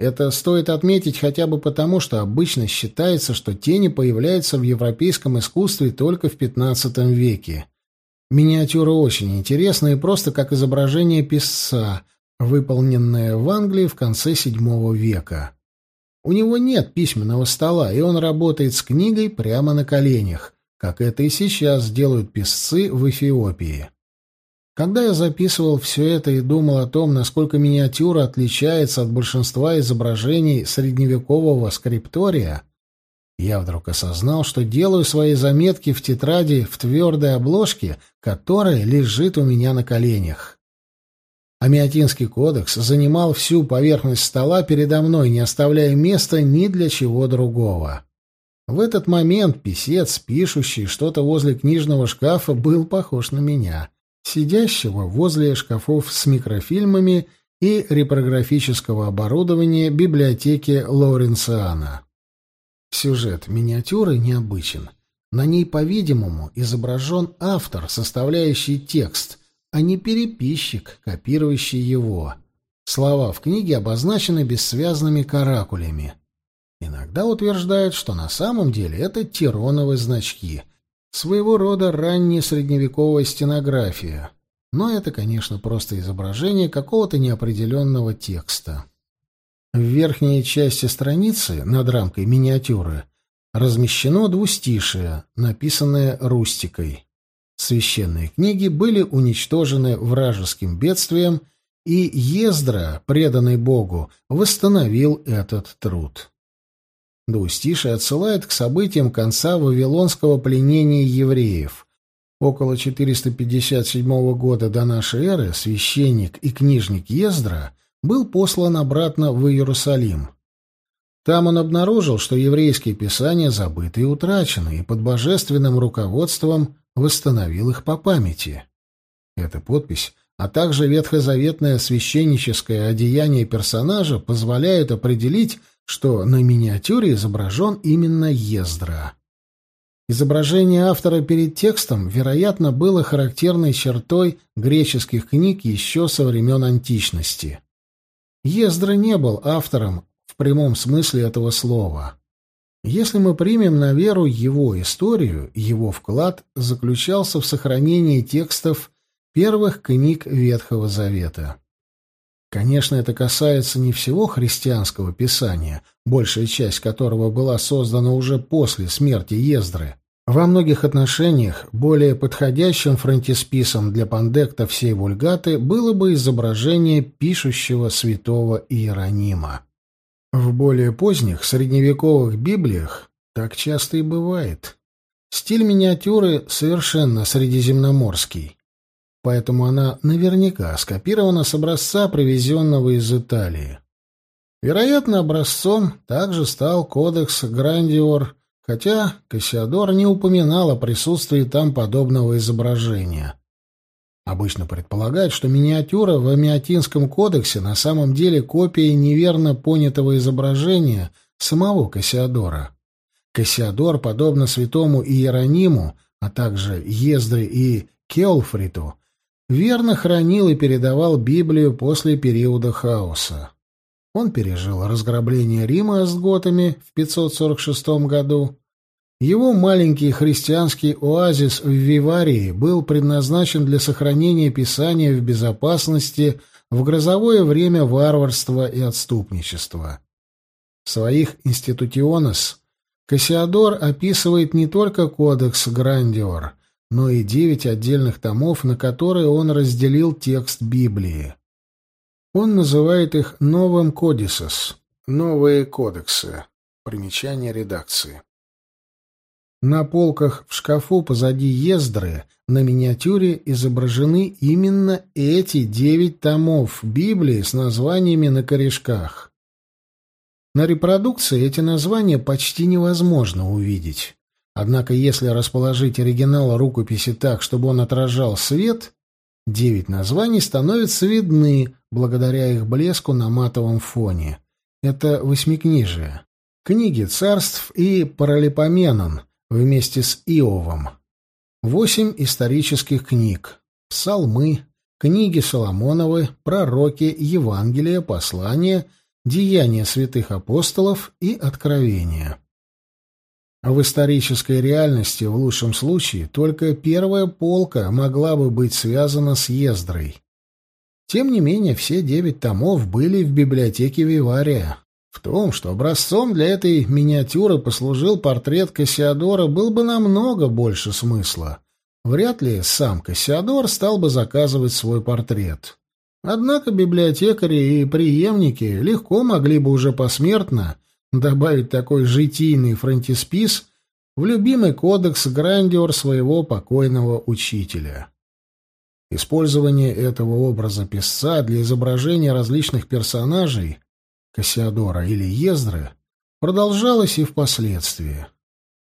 Это стоит отметить хотя бы потому, что обычно считается, что тени появляются в европейском искусстве только в XV веке. Миниатюра очень интересная и просто как изображение писца, выполненное в Англии в конце VII века. У него нет письменного стола, и он работает с книгой прямо на коленях как это и сейчас делают писцы в Эфиопии. Когда я записывал все это и думал о том, насколько миниатюра отличается от большинства изображений средневекового скриптория, я вдруг осознал, что делаю свои заметки в тетради в твердой обложке, которая лежит у меня на коленях. Амиатинский кодекс занимал всю поверхность стола передо мной, не оставляя места ни для чего другого. В этот момент писец, пишущий что-то возле книжного шкафа, был похож на меня, сидящего возле шкафов с микрофильмами и репрографического оборудования библиотеки Лоренциана. Сюжет миниатюры необычен. На ней, по-видимому, изображен автор, составляющий текст, а не переписчик, копирующий его. Слова в книге обозначены бессвязными каракулями. Иногда утверждают, что на самом деле это тироновые значки, своего рода ранняя средневековая стенография. Но это, конечно, просто изображение какого-то неопределенного текста. В верхней части страницы, над рамкой миниатюры, размещено двустишие, написанное рустикой. Священные книги были уничтожены вражеским бедствием, и Ездра, преданный Богу, восстановил этот труд. Двустишие отсылает к событиям конца вавилонского пленения евреев. Около 457 года до нашей эры священник и книжник Ездра был послан обратно в Иерусалим. Там он обнаружил, что еврейские писания забыты и утрачены, и под божественным руководством восстановил их по памяти. Эта подпись, а также ветхозаветное священническое одеяние персонажа позволяют определить, что на миниатюре изображен именно Ездра. Изображение автора перед текстом, вероятно, было характерной чертой греческих книг еще со времен античности. Ездра не был автором в прямом смысле этого слова. Если мы примем на веру его историю, его вклад заключался в сохранении текстов первых книг Ветхого Завета. Конечно, это касается не всего христианского писания, большая часть которого была создана уже после смерти Ездры. Во многих отношениях более подходящим фронтисписом для пандекта всей вульгаты было бы изображение пишущего святого Иеронима. В более поздних средневековых библиях так часто и бывает. Стиль миниатюры совершенно средиземноморский, поэтому она наверняка скопирована с образца, привезенного из Италии. Вероятно, образцом также стал кодекс Грандиор, хотя Кассиодор не упоминал о присутствии там подобного изображения. Обычно предполагают, что миниатюра в Амиатинском кодексе на самом деле копия неверно понятого изображения самого Кассиодора. Кассиодор, подобно святому Иерониму, а также Ездре и Келфриту, верно хранил и передавал Библию после периода хаоса. Он пережил разграбление Рима с готами в 546 году, его маленький христианский оазис в Виварии был предназначен для сохранения Писания в безопасности в грозовое время варварства и отступничества. В своих «Институтионес» Кассиодор описывает не только кодекс Грандиор, но и девять отдельных томов, на которые он разделил текст Библии. Он называет их «Новым Кодисос» — «Новые кодексы». Примечание редакции. На полках в шкафу позади Ездры на миниатюре изображены именно эти девять томов Библии с названиями на корешках. На репродукции эти названия почти невозможно увидеть. Однако если расположить оригинал рукописи так, чтобы он отражал свет, девять названий становятся видны благодаря их блеску на матовом фоне. Это восьмикнижие. Книги царств и Паралипоменон — вместе с Иовом. Восемь исторических книг. Псалмы, книги Соломоновы, пророки, Евангелия, послания, деяния святых апостолов и откровения. В исторической реальности, в лучшем случае, только первая полка могла бы быть связана с Ездрой. Тем не менее, все девять томов были в библиотеке Вивария. В том, что образцом для этой миниатюры послужил портрет Кассиодора, был бы намного больше смысла. Вряд ли сам Кассиодор стал бы заказывать свой портрет. Однако библиотекари и преемники легко могли бы уже посмертно добавить такой житийный фронтиспис в любимый кодекс Грандиор своего покойного учителя. Использование этого образа писца для изображения различных персонажей Кассиодора или Ездры продолжалось и впоследствии.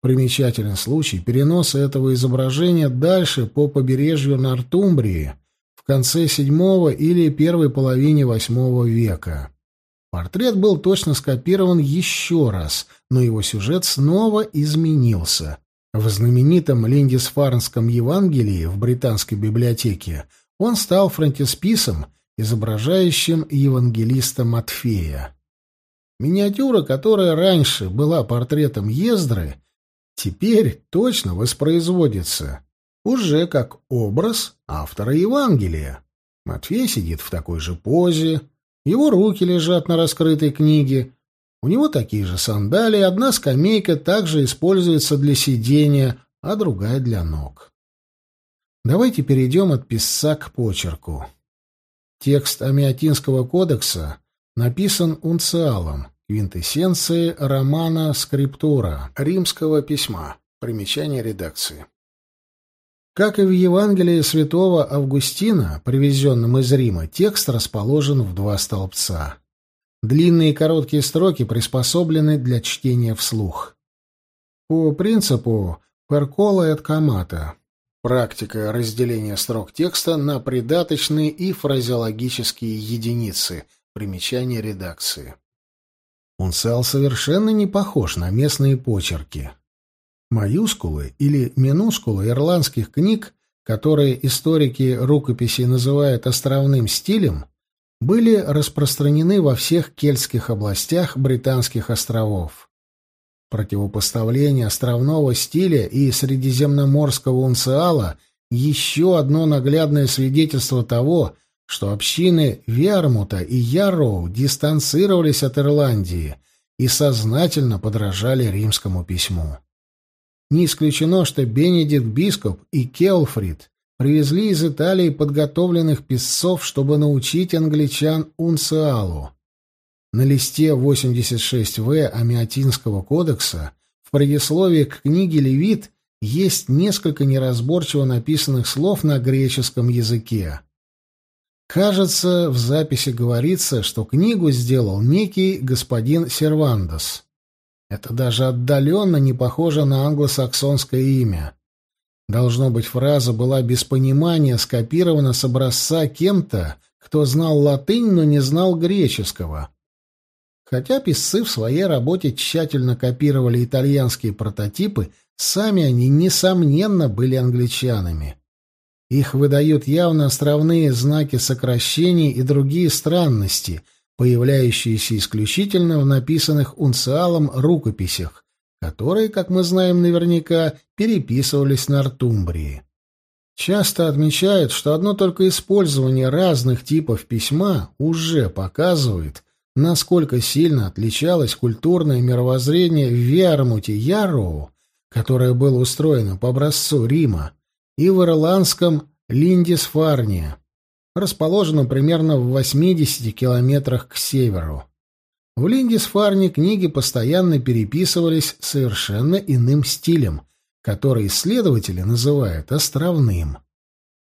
Примечателен случай переноса этого изображения дальше по побережью Нортумбрии в конце VII или первой половине VIII века. Портрет был точно скопирован еще раз, но его сюжет снова изменился. В знаменитом Линдисфарнском Евангелии в британской библиотеке он стал фронтисписом изображающим евангелиста Матфея. Миниатюра, которая раньше была портретом Ездры, теперь точно воспроизводится уже как образ автора Евангелия. Матфей сидит в такой же позе, его руки лежат на раскрытой книге, у него такие же сандалии, одна скамейка также используется для сидения, а другая для ног. Давайте перейдем от писца к почерку. Текст Амиатинского кодекса написан унциалом, квинтэссенции романа «Скриптура» римского письма. Примечание редакции. Как и в Евангелии святого Августина, привезенном из Рима, текст расположен в два столбца. Длинные и короткие строки приспособлены для чтения вслух. По принципу Перкола et Камата. Практика разделения строк текста на придаточные и фразеологические единицы. Примечание редакции. Унциал совершенно не похож на местные почерки. Маюскулы или минускулы ирландских книг, которые историки рукописей называют островным стилем, были распространены во всех кельтских областях британских островов. Противопоставление островного стиля и средиземноморского унциала — еще одно наглядное свидетельство того, что общины Вермута и Ярроу дистанцировались от Ирландии и сознательно подражали римскому письму. Не исключено, что Бенедикт Бископ и Келфрид привезли из Италии подготовленных писцов, чтобы научить англичан унциалу. На листе 86В Амиатинского кодекса в предисловии к книге «Левит» есть несколько неразборчиво написанных слов на греческом языке. Кажется, в записи говорится, что книгу сделал некий господин Сервандос. Это даже отдаленно не похоже на англосаксонское имя. Должно быть, фраза была без понимания скопирована с образца кем-то, кто знал латынь, но не знал греческого. Хотя писцы в своей работе тщательно копировали итальянские прототипы, сами они, несомненно, были англичанами. Их выдают явно островные знаки сокращений и другие странности, появляющиеся исключительно в написанных унциалом рукописях, которые, как мы знаем наверняка, переписывались на Артумбрии. Часто отмечают, что одно только использование разных типов письма уже показывает, насколько сильно отличалось культурное мировоззрение в Вермуте Яроу, которое было устроено по образцу Рима, и в ирландском Линдисфарне, расположенном примерно в 80 километрах к северу. В Линдисфарне книги постоянно переписывались совершенно иным стилем, который исследователи называют островным.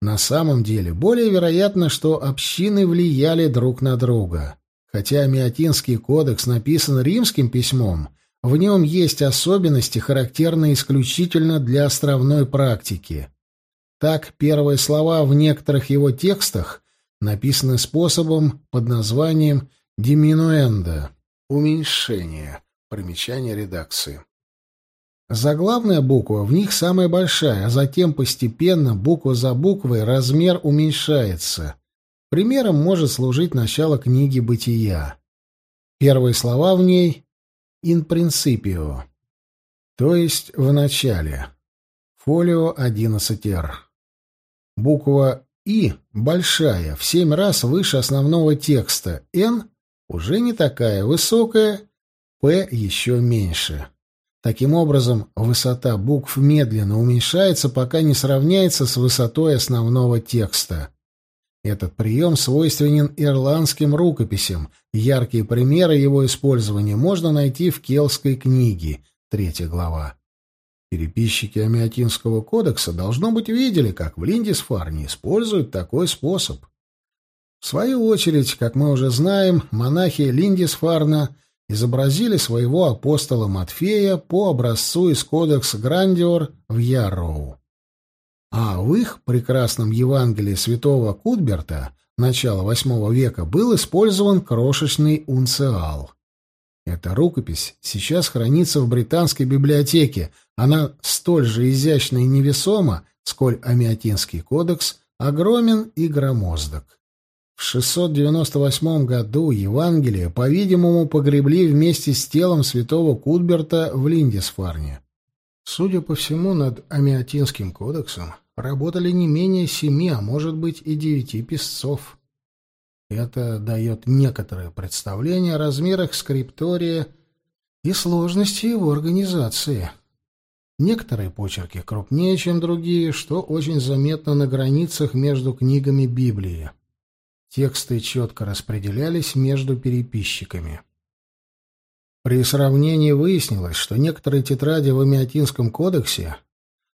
На самом деле, более вероятно, что общины влияли друг на друга. Хотя Миотинский кодекс написан римским письмом, в нем есть особенности, характерные исключительно для островной практики. Так, первые слова в некоторых его текстах написаны способом под названием «диминуэнда» — уменьшение, примечание редакции. Заглавная буква в них самая большая, а затем постепенно, буква за буквой, размер уменьшается. Примером может служить начало книги «Бытия». Первые слова в ней «in principio», то есть «в начале». Фолио 11R. Буква «И» большая, в семь раз выше основного текста, «Н» уже не такая высокая, «П» еще меньше. Таким образом, высота букв медленно уменьшается, пока не сравняется с высотой основного текста. Этот прием свойственен ирландским рукописям. Яркие примеры его использования можно найти в Келской книге, третья глава. Переписчики Амиатинского кодекса, должно быть, видели, как в Линдисфарне используют такой способ. В свою очередь, как мы уже знаем, монахи Линдисфарна изобразили своего апостола Матфея по образцу из кодекса Грандиор в Ярроу. А в их прекрасном Евангелии святого Кутберта начала VIII века был использован крошечный унциал. Эта рукопись сейчас хранится в британской библиотеке. Она столь же изящна и невесома, сколь Амиатинский кодекс огромен и громоздок. В 698 году Евангелие, по-видимому, погребли вместе с телом святого Кутберта в Линдисфарне. Судя по всему, над Амиатинским кодексом работали не менее семи, а может быть и девяти писцов. Это дает некоторое представление о размерах скриптория и сложности его организации. Некоторые почерки крупнее, чем другие, что очень заметно на границах между книгами Библии. Тексты четко распределялись между переписчиками. При сравнении выяснилось, что некоторые тетради в Амиатинском кодексе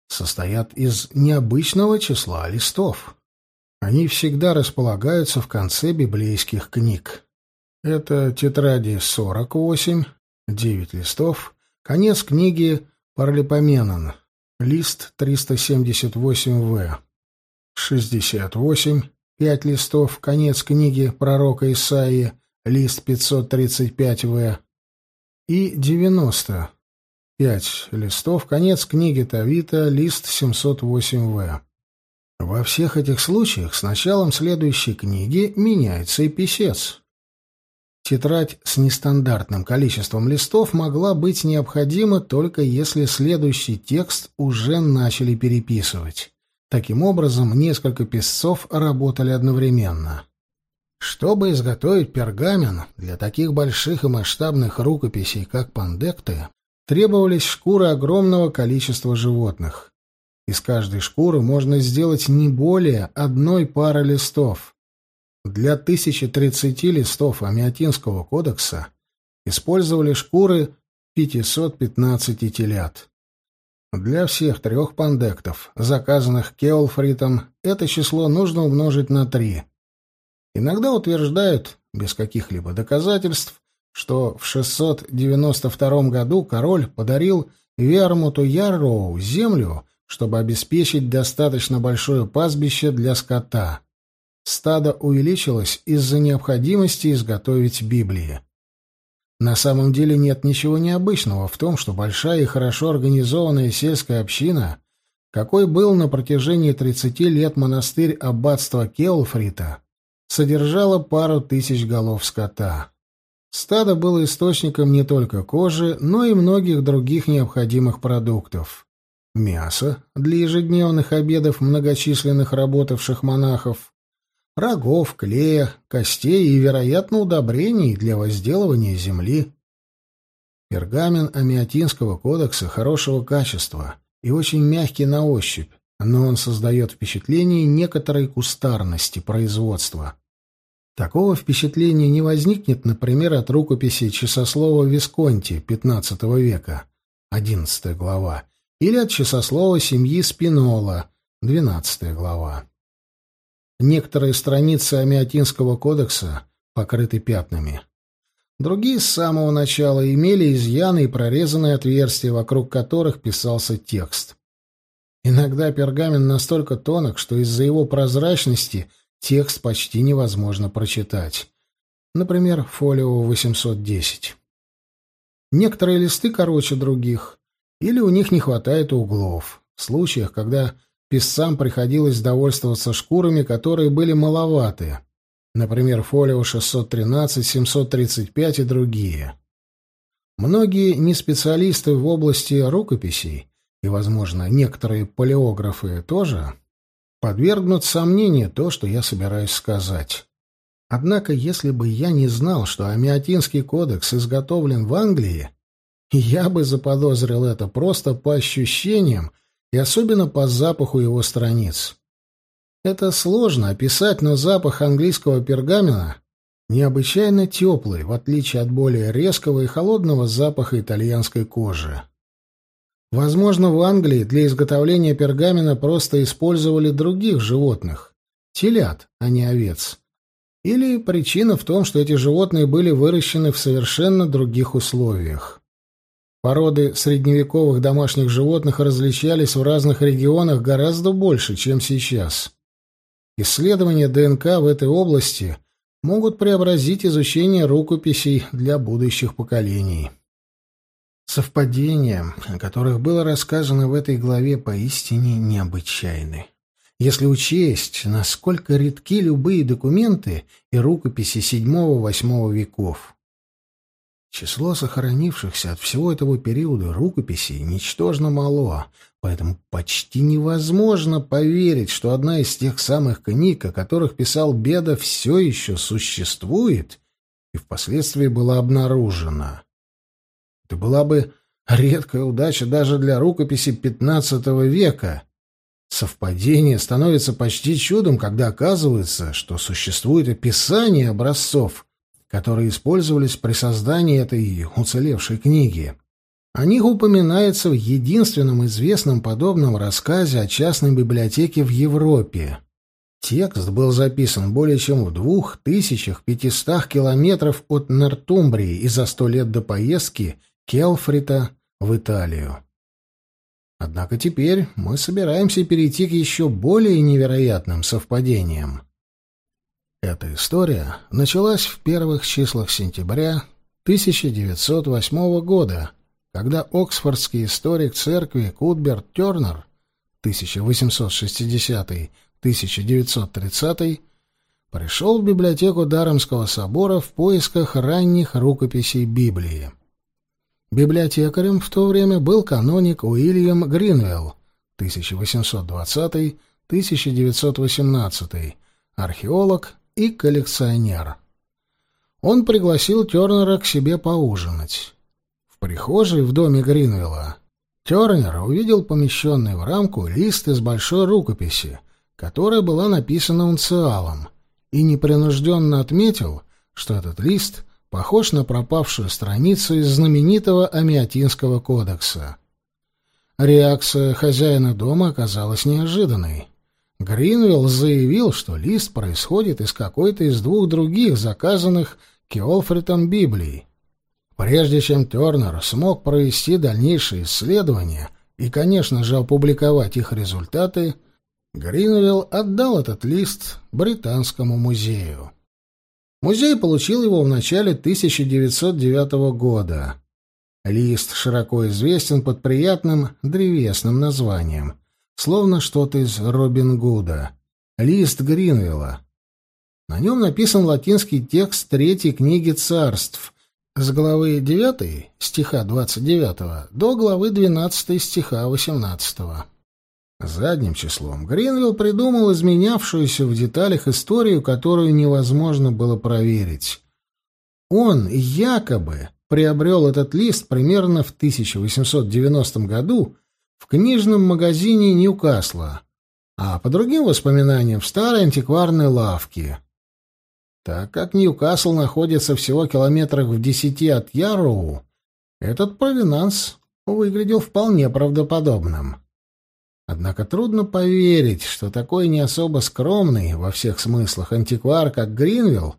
состоят из необычного числа листов. Они всегда располагаются в конце библейских книг. Это тетради 48, 9 листов, конец книги Паралипоменон, лист 378В, 68, 5 листов, конец книги пророка Исаии, лист 535В, и 90, 5 листов, конец книги Тавита, лист 708В. Во всех этих случаях с началом следующей книги меняется и писец. Тетрадь с нестандартным количеством листов могла быть необходима только если следующий текст уже начали переписывать. Таким образом, несколько писцов работали одновременно. Чтобы изготовить пергамен для таких больших и масштабных рукописей, как пандекты, требовались шкуры огромного количества животных. Из каждой шкуры можно сделать не более одной пары листов. Для 1030 листов Амиатинского кодекса использовали шкуры 515 телят. Для всех трех пандектов, заказанных Кеолфритом, это число нужно умножить на три. Иногда утверждают, без каких-либо доказательств, что в 692 году король подарил Вермуту Ярроу землю, чтобы обеспечить достаточно большое пастбище для скота. Стадо увеличилось из-за необходимости изготовить Библии. На самом деле нет ничего необычного в том, что большая и хорошо организованная сельская община, какой был на протяжении 30 лет монастырь аббатства Келфрита, содержала пару тысяч голов скота. Стадо было источником не только кожи, но и многих других необходимых продуктов мясо для ежедневных обедов многочисленных работавших монахов, рогов, клея, костей и, вероятно, удобрений для возделывания земли. Пергамен Амиатинского кодекса хорошего качества и очень мягкий на ощупь, но он создает впечатление некоторой кустарности производства. Такого впечатления не возникнет, например, от рукописи часослова Висконти XV века, 11 глава, или от часослова семьи Спинола, 12 глава. Некоторые страницы Амиатинского кодекса покрыты пятнами. Другие с самого начала имели изъяны и прорезанные отверстия, вокруг которых писался текст. Иногда пергамент настолько тонок, что из-за его прозрачности текст почти невозможно прочитать. Например, фолио 810. Некоторые листы короче других, или у них не хватает углов. В случаях, когда писцам приходилось довольствоваться шкурами, которые были маловаты. Например, фолио 613, 735 и другие. Многие неспециалисты в области рукописей, и, возможно, некоторые палеографы тоже, подвергнут сомнению то, что я собираюсь сказать. Однако, если бы я не знал, что Амиатинский кодекс изготовлен в Англии, я бы заподозрил это просто по ощущениям и особенно по запаху его страниц. Это сложно описать, но запах английского пергамена необычайно теплый, в отличие от более резкого и холодного запаха итальянской кожи. Возможно, в Англии для изготовления пергамена просто использовали других животных — телят, а не овец. Или причина в том, что эти животные были выращены в совершенно других условиях. Породы средневековых домашних животных различались в разных регионах гораздо больше, чем сейчас. Исследования ДНК в этой области могут преобразить изучение рукописей для будущих поколений. Совпадения, о которых было рассказано в этой главе, поистине необычайны. Если учесть, насколько редки любые документы и рукописи VII-VIII веков. Число сохранившихся от всего этого периода рукописей ничтожно мало, поэтому почти невозможно поверить, что одна из тех самых книг, о которых писал Беда, все еще существует и впоследствии была обнаружена. Это была бы редкая удача даже для рукописи XV века. Совпадение становится почти чудом, когда оказывается, что существует описание образцов — которые использовались при создании этой уцелевшей книги. О них упоминается в единственном известном подобном рассказе о частной библиотеке в Европе. Текст был записан более чем в двух тысячах пятистах километров от Нортумбрии и за сто лет до поездки Келфрита в Италию. Однако теперь мы собираемся перейти к еще более невероятным совпадениям. Эта история началась в первых числах сентября 1908 года, когда оксфордский историк церкви Кутберт Тернер 1860-1930 пришел в библиотеку Дарамского собора в поисках ранних рукописей Библии. Библиотекарем в то время был каноник Уильям Гринвелл 1820-1918, археолог и коллекционер. Он пригласил Тернера к себе поужинать. В прихожей в доме Гринвелла Тернер увидел помещенный в рамку лист из большой рукописи, которая была написана унциалом, и непринужденно отметил, что этот лист похож на пропавшую страницу из знаменитого Амиатинского кодекса. Реакция хозяина дома оказалась неожиданной. Гринвилл заявил, что лист происходит из какой-то из двух других заказанных Кеолфритом Библий. Прежде чем Тернер смог провести дальнейшие исследования и, конечно же, опубликовать их результаты, Гринвилл отдал этот лист Британскому музею. Музей получил его в начале 1909 года. Лист широко известен под приятным древесным названием, словно что-то из Робин Гуда. Лист Гринвилла. На нем написан латинский текст третьей книги царств с главы 9 стиха 29 до главы 12 стиха 18. Задним числом Гринвилл придумал изменявшуюся в деталях историю, которую невозможно было проверить. Он якобы приобрел этот лист примерно в 1890 году в книжном магазине Ньюкасла, а по другим воспоминаниям в старой антикварной лавке. Так как Ньюкасл находится всего километрах в десяти от Яроу, этот провинанс выглядел вполне правдоподобным. Однако трудно поверить, что такой не особо скромный во всех смыслах антиквар, как Гринвилл,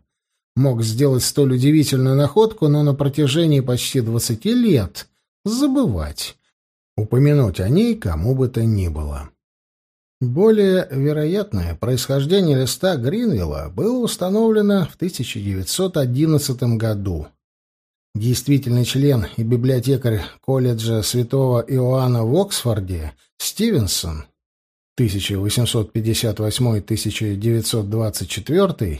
мог сделать столь удивительную находку, но на протяжении почти двадцати лет забывать, упомянуть о ней кому бы то ни было. Более вероятное происхождение листа Гринвилла было установлено в 1911 году. Действительный член и библиотекарь колледжа святого Иоанна в Оксфорде Стивенсон 1858-1924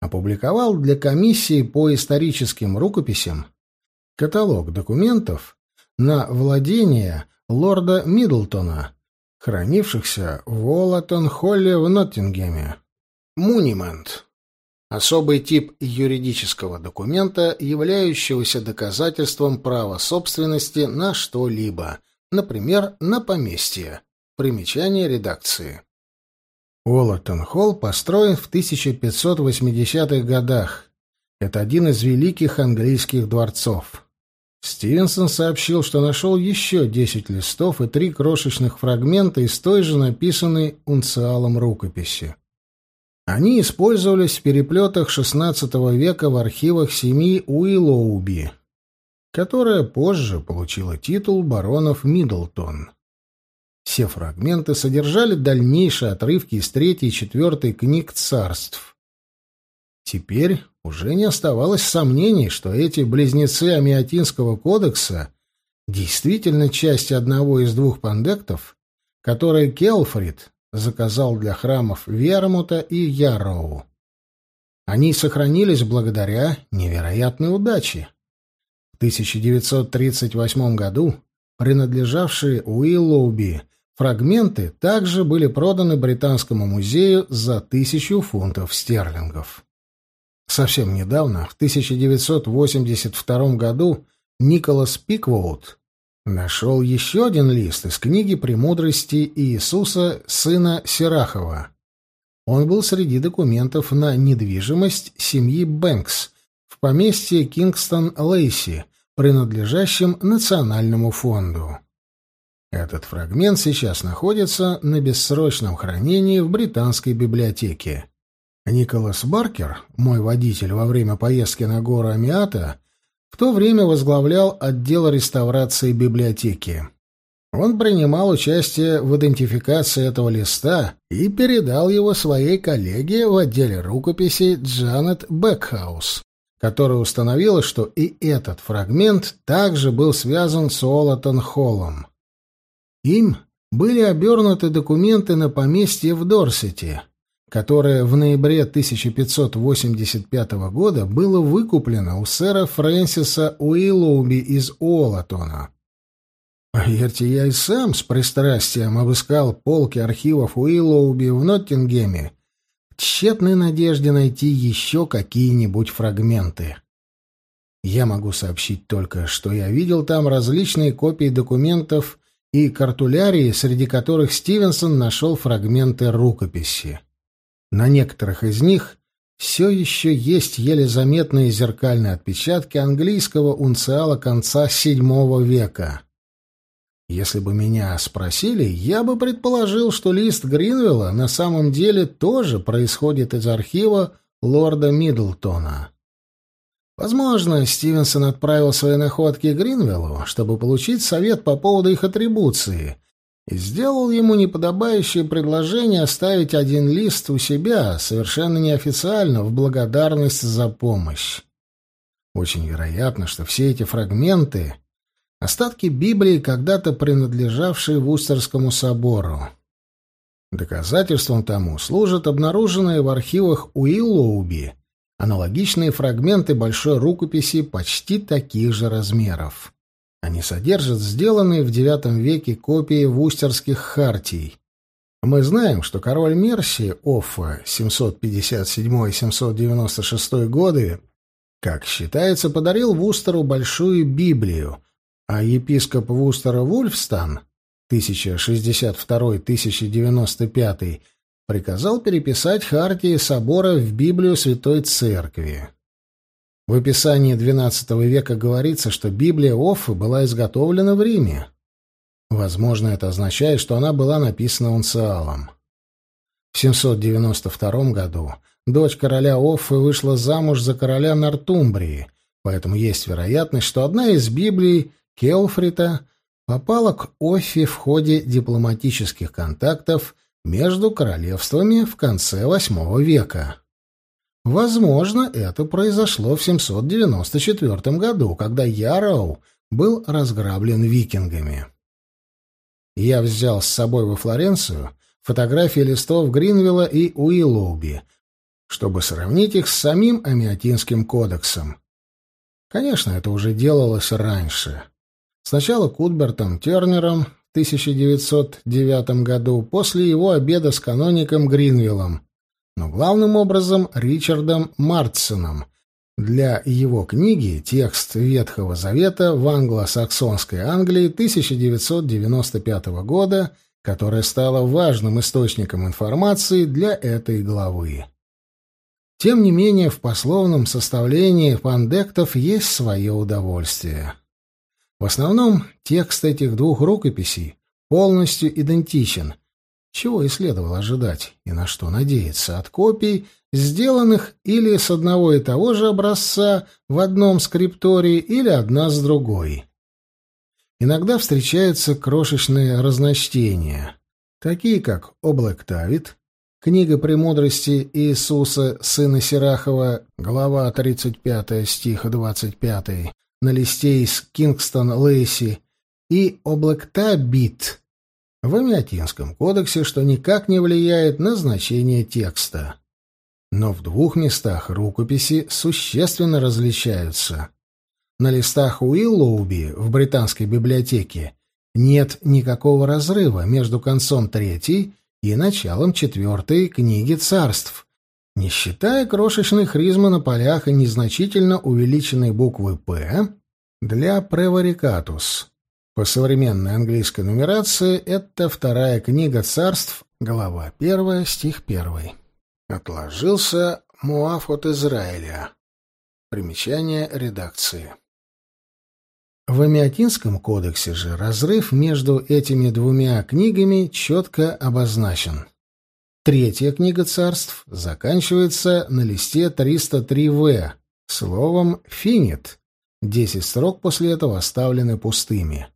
опубликовал для комиссии по историческим рукописям каталог документов на владение лорда Миддлтона, хранившихся в Уоллатон-Холле в Ноттингеме. Мунимент Особый тип юридического документа, являющегося доказательством права собственности на что-либо, например, на поместье. Примечание редакции. Уоллертон-Холл построен в 1580-х годах. Это один из великих английских дворцов. Стивенсон сообщил, что нашел еще 10 листов и три крошечных фрагмента из той же написанной унциалом рукописи. Они использовались в переплетах XVI века в архивах семьи Уиллоуби, которая позже получила титул баронов Миддлтон. Все фрагменты содержали дальнейшие отрывки из третьей и четвертой книг царств. Теперь уже не оставалось сомнений, что эти близнецы Амиатинского кодекса действительно части одного из двух пандектов, которые Келфрид заказал для храмов Вермута и Яроу. Они сохранились благодаря невероятной удаче. В 1938 году принадлежавшие Уиллоуби фрагменты также были проданы Британскому музею за тысячу фунтов стерлингов. Совсем недавно, в 1982 году, Николас Пиквоуд Нашел еще один лист из книги «Премудрости Иисуса, сына Сирахова». Он был среди документов на недвижимость семьи Бэнкс в поместье Кингстон-Лейси, принадлежащем Национальному фонду. Этот фрагмент сейчас находится на бессрочном хранении в британской библиотеке. Николас Баркер, мой водитель во время поездки на гору Амиата, в то время возглавлял отдел реставрации библиотеки. Он принимал участие в идентификации этого листа и передал его своей коллеге в отделе рукописей Джанет Бекхаус, которая установила, что и этот фрагмент также был связан с Олатон Холлом. Им были обернуты документы на поместье в Дорсете, которое в ноябре 1585 года было выкуплено у сэра Фрэнсиса Уиллоуби из Уолатона. Поверьте, я и сам с пристрастием обыскал полки архивов Уиллоуби в Ноттингеме в тщетной надежде найти еще какие-нибудь фрагменты. Я могу сообщить только, что я видел там различные копии документов и картулярии, среди которых Стивенсон нашел фрагменты рукописи. На некоторых из них все еще есть еле заметные зеркальные отпечатки английского унциала конца VII века. Если бы меня спросили, я бы предположил, что лист Гринвилла на самом деле тоже происходит из архива лорда Миддлтона. Возможно, Стивенсон отправил свои находки Гринвиллу, чтобы получить совет по поводу их атрибуции, и сделал ему неподобающее предложение оставить один лист у себя, совершенно неофициально, в благодарность за помощь. Очень вероятно, что все эти фрагменты — остатки Библии, когда-то принадлежавшие Вустерскому собору. Доказательством тому служат обнаруженные в архивах Уиллоуби аналогичные фрагменты большой рукописи почти таких же размеров. Они содержат сделанные в IX веке копии вустерских хартий. Мы знаем, что король Мерсии Оффа 757-796 годы, как считается, подарил Вустеру большую Библию, а епископ Вустера Вульфстан 1062-1095 приказал переписать Хартии собора в Библию Святой Церкви. В описании XII века говорится, что Библия Оффы была изготовлена в Риме. Возможно, это означает, что она была написана унциалом. В 792 году дочь короля Оффы вышла замуж за короля Нортумбрии, поэтому есть вероятность, что одна из Библий Келфрита попала к Оффе в ходе дипломатических контактов между королевствами в конце VIII века. Возможно, это произошло в 794 году, когда Яроу был разграблен викингами. Я взял с собой во Флоренцию фотографии листов Гринвилла и Уиллоуби, чтобы сравнить их с самим Амиатинским кодексом. Конечно, это уже делалось раньше. Сначала Кутбертом Тернером 1909 году после его обеда с каноником Гринвиллом, но главным образом Ричардом Мартсоном для его книги «Текст Ветхого Завета в англосаксонской Англии 1995 года», которая стала важным источником информации для этой главы. Тем не менее, в пословном составлении пандектов есть свое удовольствие. В основном текст этих двух рукописей полностью идентичен, чего и следовало ожидать и на что надеяться от копий, сделанных или с одного и того же образца в одном скриптории или одна с другой. Иногда встречаются крошечные разночтения, такие как «Облэктавит», Книга «Премудрости Иисуса, сына Сирахова», глава 35, стих 25, на листе из Кингстон-Лейси и oblactabit в Амиатинском кодексе, что никак не влияет на значение текста. Но в двух местах рукописи существенно различаются. На листах Уиллоуби в британской библиотеке нет никакого разрыва между концом третьей и началом четвертой книги царств, не считая крошечной хризмы на полях и незначительно увеличенной буквы «П» для «Преварикатус». По современной английской нумерации это вторая книга царств, глава 1, стих 1. Отложился Муаф от Израиля. Примечание редакции. В Амиатинском кодексе же разрыв между этими двумя книгами четко обозначен. Третья книга царств заканчивается на листе 303В словом «финит». Десять строк после этого оставлены пустыми.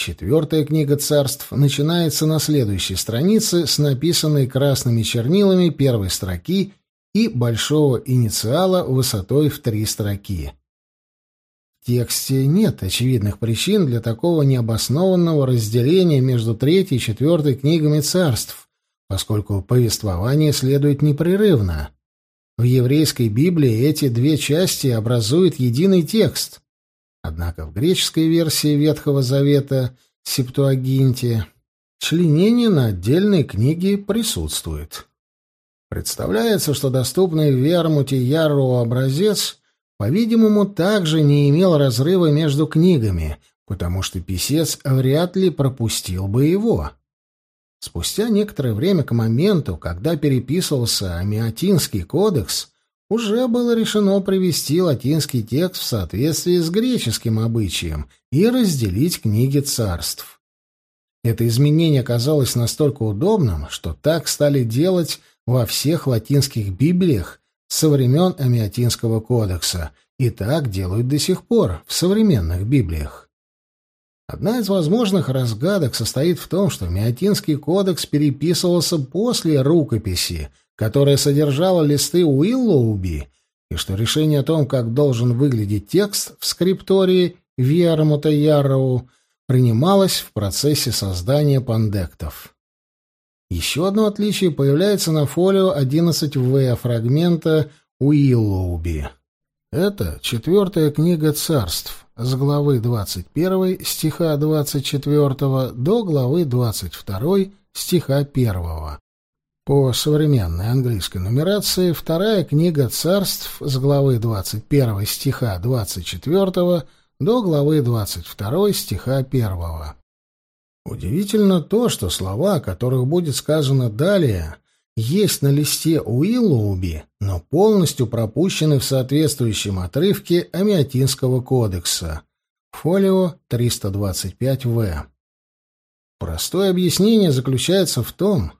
Четвертая книга царств начинается на следующей странице с написанной красными чернилами первой строки и большого инициала высотой в три строки. В тексте нет очевидных причин для такого необоснованного разделения между третьей и четвертой книгами царств, поскольку повествование следует непрерывно. В еврейской Библии эти две части образуют единый текст. Однако в греческой версии Ветхого Завета, Септуагинте, членение на отдельные книги присутствует. Представляется, что доступный в Вермуте Ярру образец, по-видимому, также не имел разрыва между книгами, потому что писец вряд ли пропустил бы его. Спустя некоторое время к моменту, когда переписывался Амиатинский кодекс, уже было решено привести латинский текст в соответствии с греческим обычаем и разделить книги царств. Это изменение оказалось настолько удобным, что так стали делать во всех латинских библиях со времен Амиатинского кодекса, и так делают до сих пор в современных библиях. Одна из возможных разгадок состоит в том, что Миотинский кодекс переписывался после рукописи, которая содержала листы Уиллоуби, и что решение о том, как должен выглядеть текст в скриптории Вермута Ярроу, принималось в процессе создания пандектов. Еще одно отличие появляется на фолио 11В фрагмента Уиллоуби. Это четвертая книга царств, с главы 21 стиха 24 до главы 22 стиха 1. По современной английской нумерации вторая книга царств с главы 21 стиха 24 до главы 22 стиха 1. Удивительно то, что слова, о которых будет сказано далее, есть на листе Уиллоуби, но полностью пропущены в соответствующем отрывке Амиатинского кодекса. Фолио 325В. Простое объяснение заключается в том,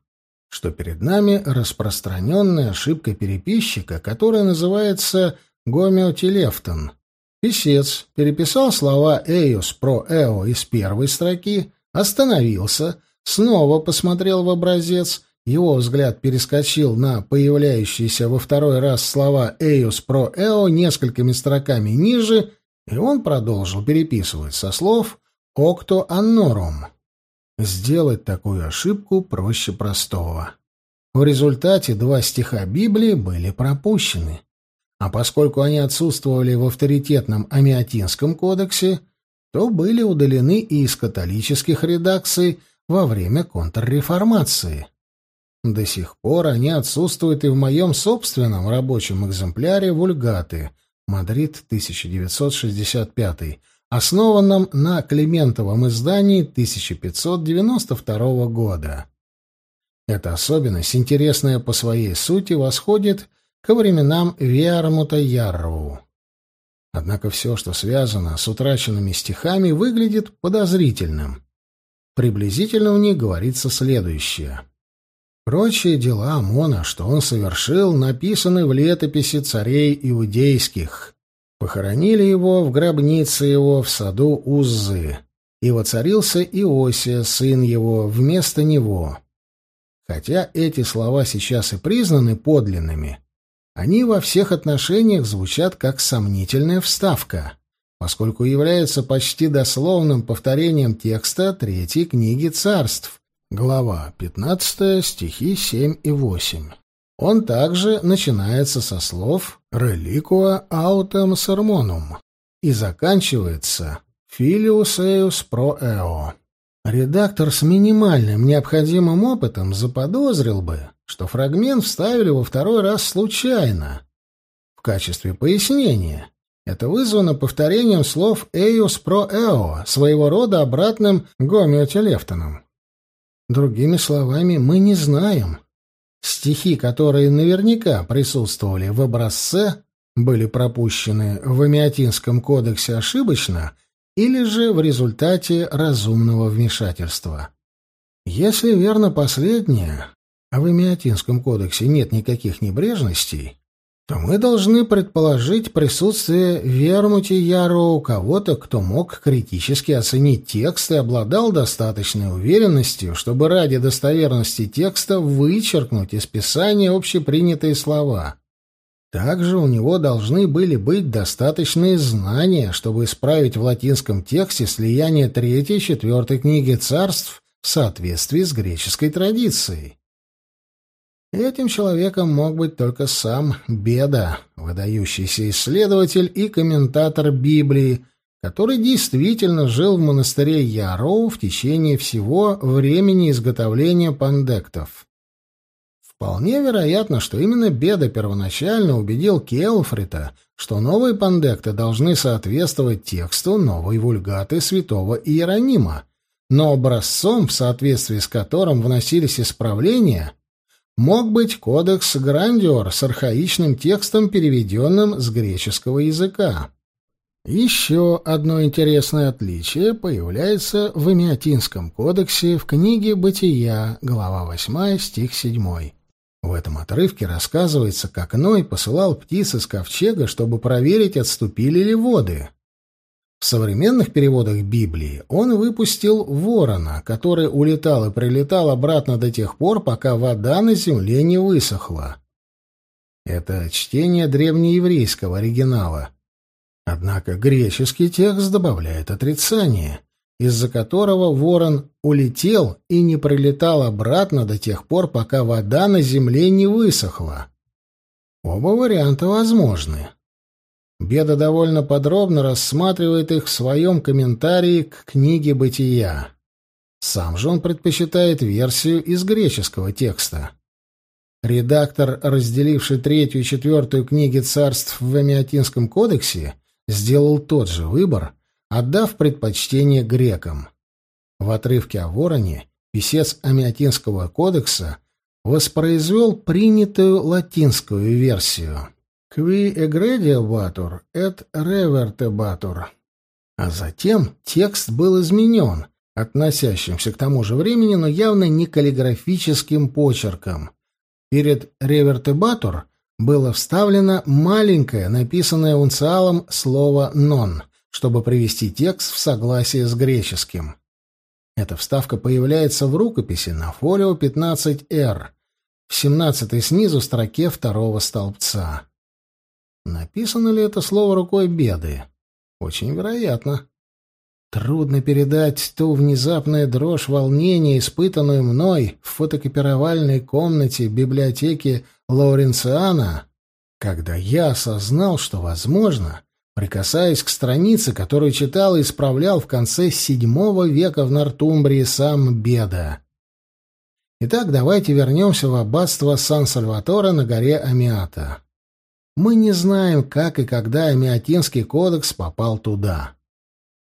что перед нами распространенная ошибка переписчика, которая называется гомеотелефтон. Писец переписал слова «эйос» про «эо» из первой строки, остановился, снова посмотрел в образец — его взгляд перескочил на появляющиеся во второй раз слова «эйус про эо» несколькими строками ниже, и он продолжил переписывать со слов «окто аннорум». Сделать такую ошибку проще простого. В результате два стиха Библии были пропущены. А поскольку они отсутствовали в авторитетном Амиатинском кодексе, то были удалены и из католических редакций во время контрреформации. До сих пор они отсутствуют и в моем собственном рабочем экземпляре «Вульгаты» Мадрид, 1965, основанном на Климентовом издании 1592 года. Эта особенность, интересная по своей сути, восходит ко временам Виармута Ярроу. Однако все, что связано с утраченными стихами, выглядит подозрительным. Приблизительно в них говорится следующее. Прочие дела Амона, что он совершил, написаны в летописи царей иудейских. Похоронили его в гробнице его в саду Уззы, и воцарился Иосия, сын его, вместо него. Хотя эти слова сейчас и признаны подлинными, они во всех отношениях звучат как сомнительная вставка, поскольку являются почти дословным повторением текста третьей книги царств, Глава 15, стихи 7 и 8. Он также начинается со слов «Reliqua autem sermonum» и заканчивается «Filius eius pro eo». Редактор с минимальным необходимым опытом заподозрил бы, что фрагмент вставили во второй раз случайно. В качестве пояснения это вызвано повторением слов «eius pro eo», своего рода обратным гомеотелефтоном. Другими словами, мы не знаем. Стихи, которые наверняка присутствовали в образце, были пропущены в Амиатинском кодексе ошибочно или же в результате разумного вмешательства. Если верно последнее, а в Амиатинском кодексе нет никаких небрежностей, то мы должны предположить присутствие Вермути Яро у кого-то, кто мог критически оценить текст и обладал достаточной уверенностью, чтобы ради достоверности текста вычеркнуть из писания общепринятые слова. Также у него должны были быть достаточные знания, чтобы исправить в латинском тексте слияние третьей и четвертой книги царств в соответствии с греческой традицией. Этим человеком мог быть только сам Беда, выдающийся исследователь и комментатор Библии, который действительно жил в монастыре Яроу в течение всего времени изготовления пандектов. Вполне вероятно, что именно Беда первоначально убедил Келфрита, что новые пандекты должны соответствовать тексту новой вульгаты святого Иеронима, но образцом, в соответствии с которым вносились исправления — мог быть кодекс Грандиор с архаичным текстом, переведенным с греческого языка. Еще одно интересное отличие появляется в Эмиатинском кодексе в книге «Бытия», глава 8, стих 7. В этом отрывке рассказывается, как Ной посылал птиц из ковчега, чтобы проверить, отступили ли воды. В современных переводах Библии он выпустил ворона, который улетал и прилетал обратно до тех пор, пока вода на земле не высохла. Это чтение древнееврейского оригинала. Однако греческий текст добавляет отрицание, из-за которого ворон улетел и не прилетал обратно до тех пор, пока вода на земле не высохла. Оба варианта возможны. Беда довольно подробно рассматривает их в своем комментарии к книге «Бытия». Сам же он предпочитает версию из греческого текста. Редактор, разделивший третью и четвертую книги царств в Амиатинском кодексе, сделал тот же выбор, отдав предпочтение грекам. В отрывке о вороне писец Амиатинского кодекса воспроизвел принятую латинскую версию. Qui egrediebatur et revertebatur. А затем текст был изменен, относящимся к тому же времени, но явно не каллиграфическим почерком. Перед ревертебатор было вставлено маленькое, написанное унциалом слово «нон», чтобы привести текст в согласие с греческим. Эта вставка появляется в рукописи на фолио 15-р, в 17 снизу строке второго столбца. Написано ли это слово рукой беды? Очень вероятно. Трудно передать ту внезапную дрожь волнения, испытанную мной в фотокопировальной комнате библиотеки Лауренциана, когда я осознал, что, возможно, прикасаясь к странице, которую читал и исправлял в конце VII века в Нортумбрии сам Беда. Итак, давайте вернемся в аббатство Сан-Сальваторе на горе Амиата. Мы не знаем, как и когда Амиатинский кодекс попал туда.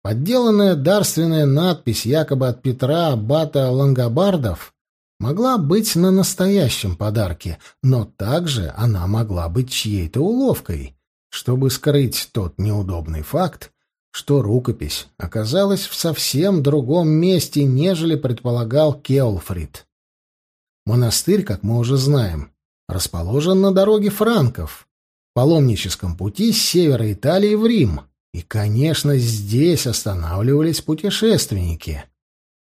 Подделанная дарственная надпись якобы от Петра Аббата Лангобардов могла быть на настоящем подарке, но также она могла быть чьей-то уловкой, чтобы скрыть тот неудобный факт, что рукопись оказалась в совсем другом месте, нежели предполагал Келфрид. Монастырь, как мы уже знаем, расположен на дороге франков, паломническом пути с севера Италии в Рим. И, конечно, здесь останавливались путешественники.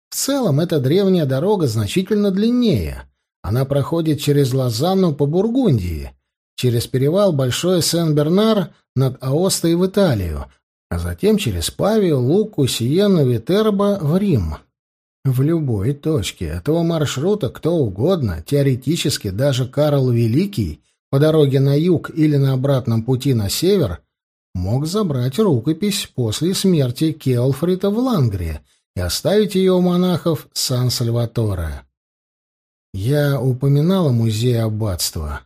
В целом, эта древняя дорога значительно длиннее. Она проходит через Лозанну по Бургундии, через перевал Большой Сен-Бернар над Аостой в Италию, а затем через Павию, Луку, Сиену, Витербо в Рим. В любой точке этого маршрута кто угодно, теоретически даже Карл Великий — по дороге на юг или на обратном пути на север, мог забрать рукопись после смерти Келфрита в Лангре и оставить ее у монахов Сан-Сальваторе. Я упоминал о музее аббатства.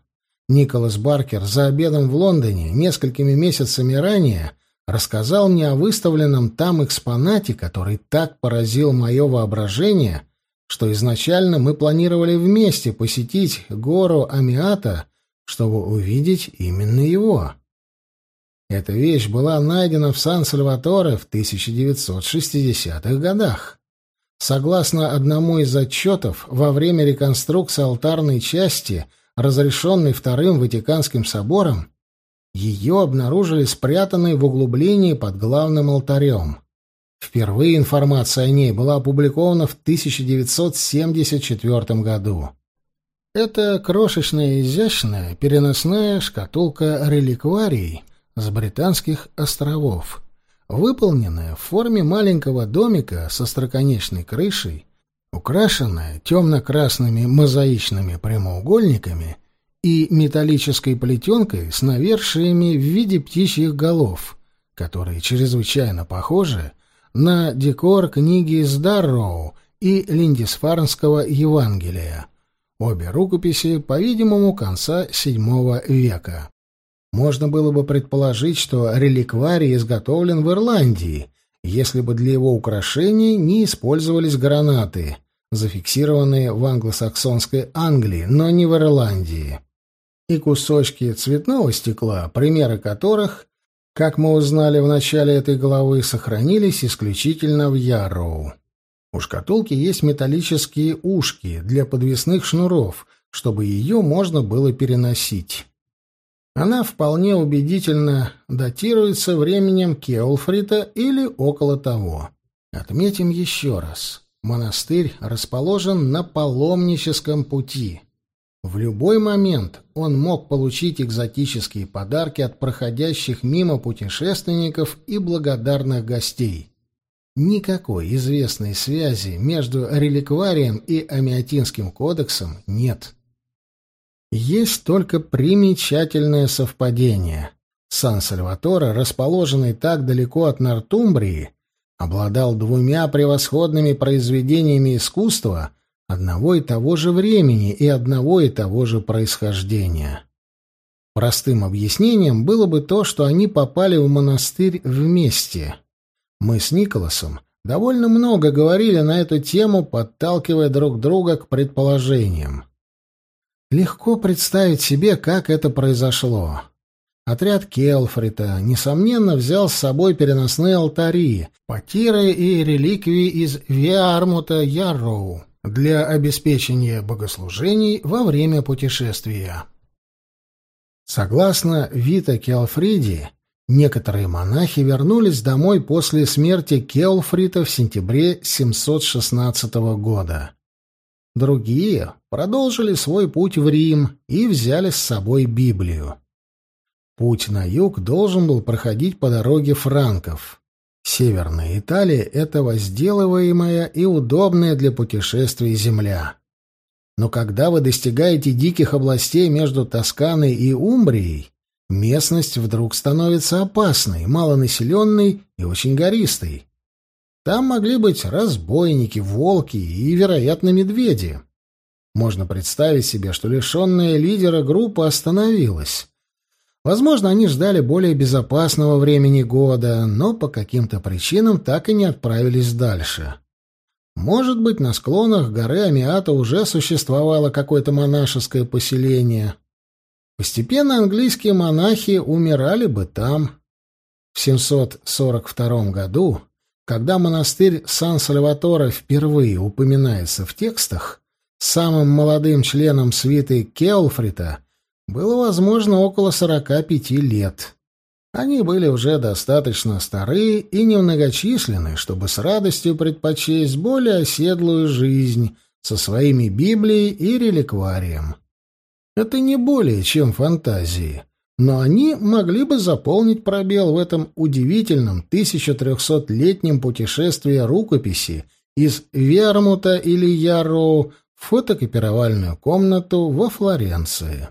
Николас Баркер за обедом в Лондоне несколькими месяцами ранее рассказал мне о выставленном там экспонате, который так поразил мое воображение, что изначально мы планировали вместе посетить гору Амиата — чтобы увидеть именно его. Эта вещь была найдена в Сан-Сальваторе в 1960-х годах. Согласно одному из отчетов, во время реконструкции алтарной части, разрешенной Вторым Ватиканским собором, ее обнаружили спрятанной в углублении под главным алтарем. Впервые информация о ней была опубликована в 1974 году. Это крошечная изящная переносная шкатулка реликварий с британских островов, выполненная в форме маленького домика со строконечной крышей, украшенная темно-красными мозаичными прямоугольниками и металлической плетенкой с навершиями в виде птичьих голов, которые чрезвычайно похожи на декор книги из Дарроу и Линдисфарнского Евангелия. Обе рукописи, по-видимому, конца VII века. Можно было бы предположить, что реликварий изготовлен в Ирландии, если бы для его украшений не использовались гранаты, зафиксированные в англосаксонской Англии, но не в Ирландии. И кусочки цветного стекла, примеры которых, как мы узнали в начале этой главы, сохранились исключительно в Ярроу. У шкатулки есть металлические ушки для подвесных шнуров, чтобы ее можно было переносить. Она вполне убедительно датируется временем Кеолфрита или около того. Отметим еще раз. Монастырь расположен на паломническом пути. В любой момент он мог получить экзотические подарки от проходящих мимо путешественников и благодарных гостей. Никакой известной связи между реликварием и Амиатинским кодексом нет. Есть только примечательное совпадение. Сан-Сальваторе, расположенный так далеко от Нортумбрии, обладал двумя превосходными произведениями искусства одного и того же времени и одного и того же происхождения. Простым объяснением было бы то, что они попали в монастырь вместе. Мы с Николасом довольно много говорили на эту тему, подталкивая друг друга к предположениям. Легко представить себе, как это произошло. Отряд Келфрита, несомненно, взял с собой переносные алтари, потиры и реликвии из Виармута Ярроу для обеспечения богослужений во время путешествия. Согласно Вита Келфриди, некоторые монахи вернулись домой после смерти Келфрита в сентябре 716 года. Другие продолжили свой путь в Рим и взяли с собой Библию. Путь на юг должен был проходить по дороге франков. Северная Италия — это возделываемая и удобная для путешествий земля. Но когда вы достигаете диких областей между Тосканой и Умбрией, местность вдруг становится опасной, малонаселенной и очень гористой. Там могли быть разбойники, волки и, вероятно, медведи. Можно представить себе, что лишенная лидера группа остановилась. Возможно, они ждали более безопасного времени года, но по каким-то причинам так и не отправились дальше. Может быть, на склонах горы Амиата уже существовало какое-то монашеское поселение. Постепенно английские монахи умирали бы там. В 742 году когда монастырь Сан-Сальваторе впервые упоминается в текстах, самым молодым членом свиты Келфрита было, возможно, около 45 лет. Они были уже достаточно стары и немногочисленны, чтобы с радостью предпочесть более оседлую жизнь со своими Библией и реликварием. Это не более чем фантазии но они могли бы заполнить пробел в этом удивительном 1300-летнем путешествии рукописи из Вермута или Яроу в фотокопировальную комнату во Флоренции.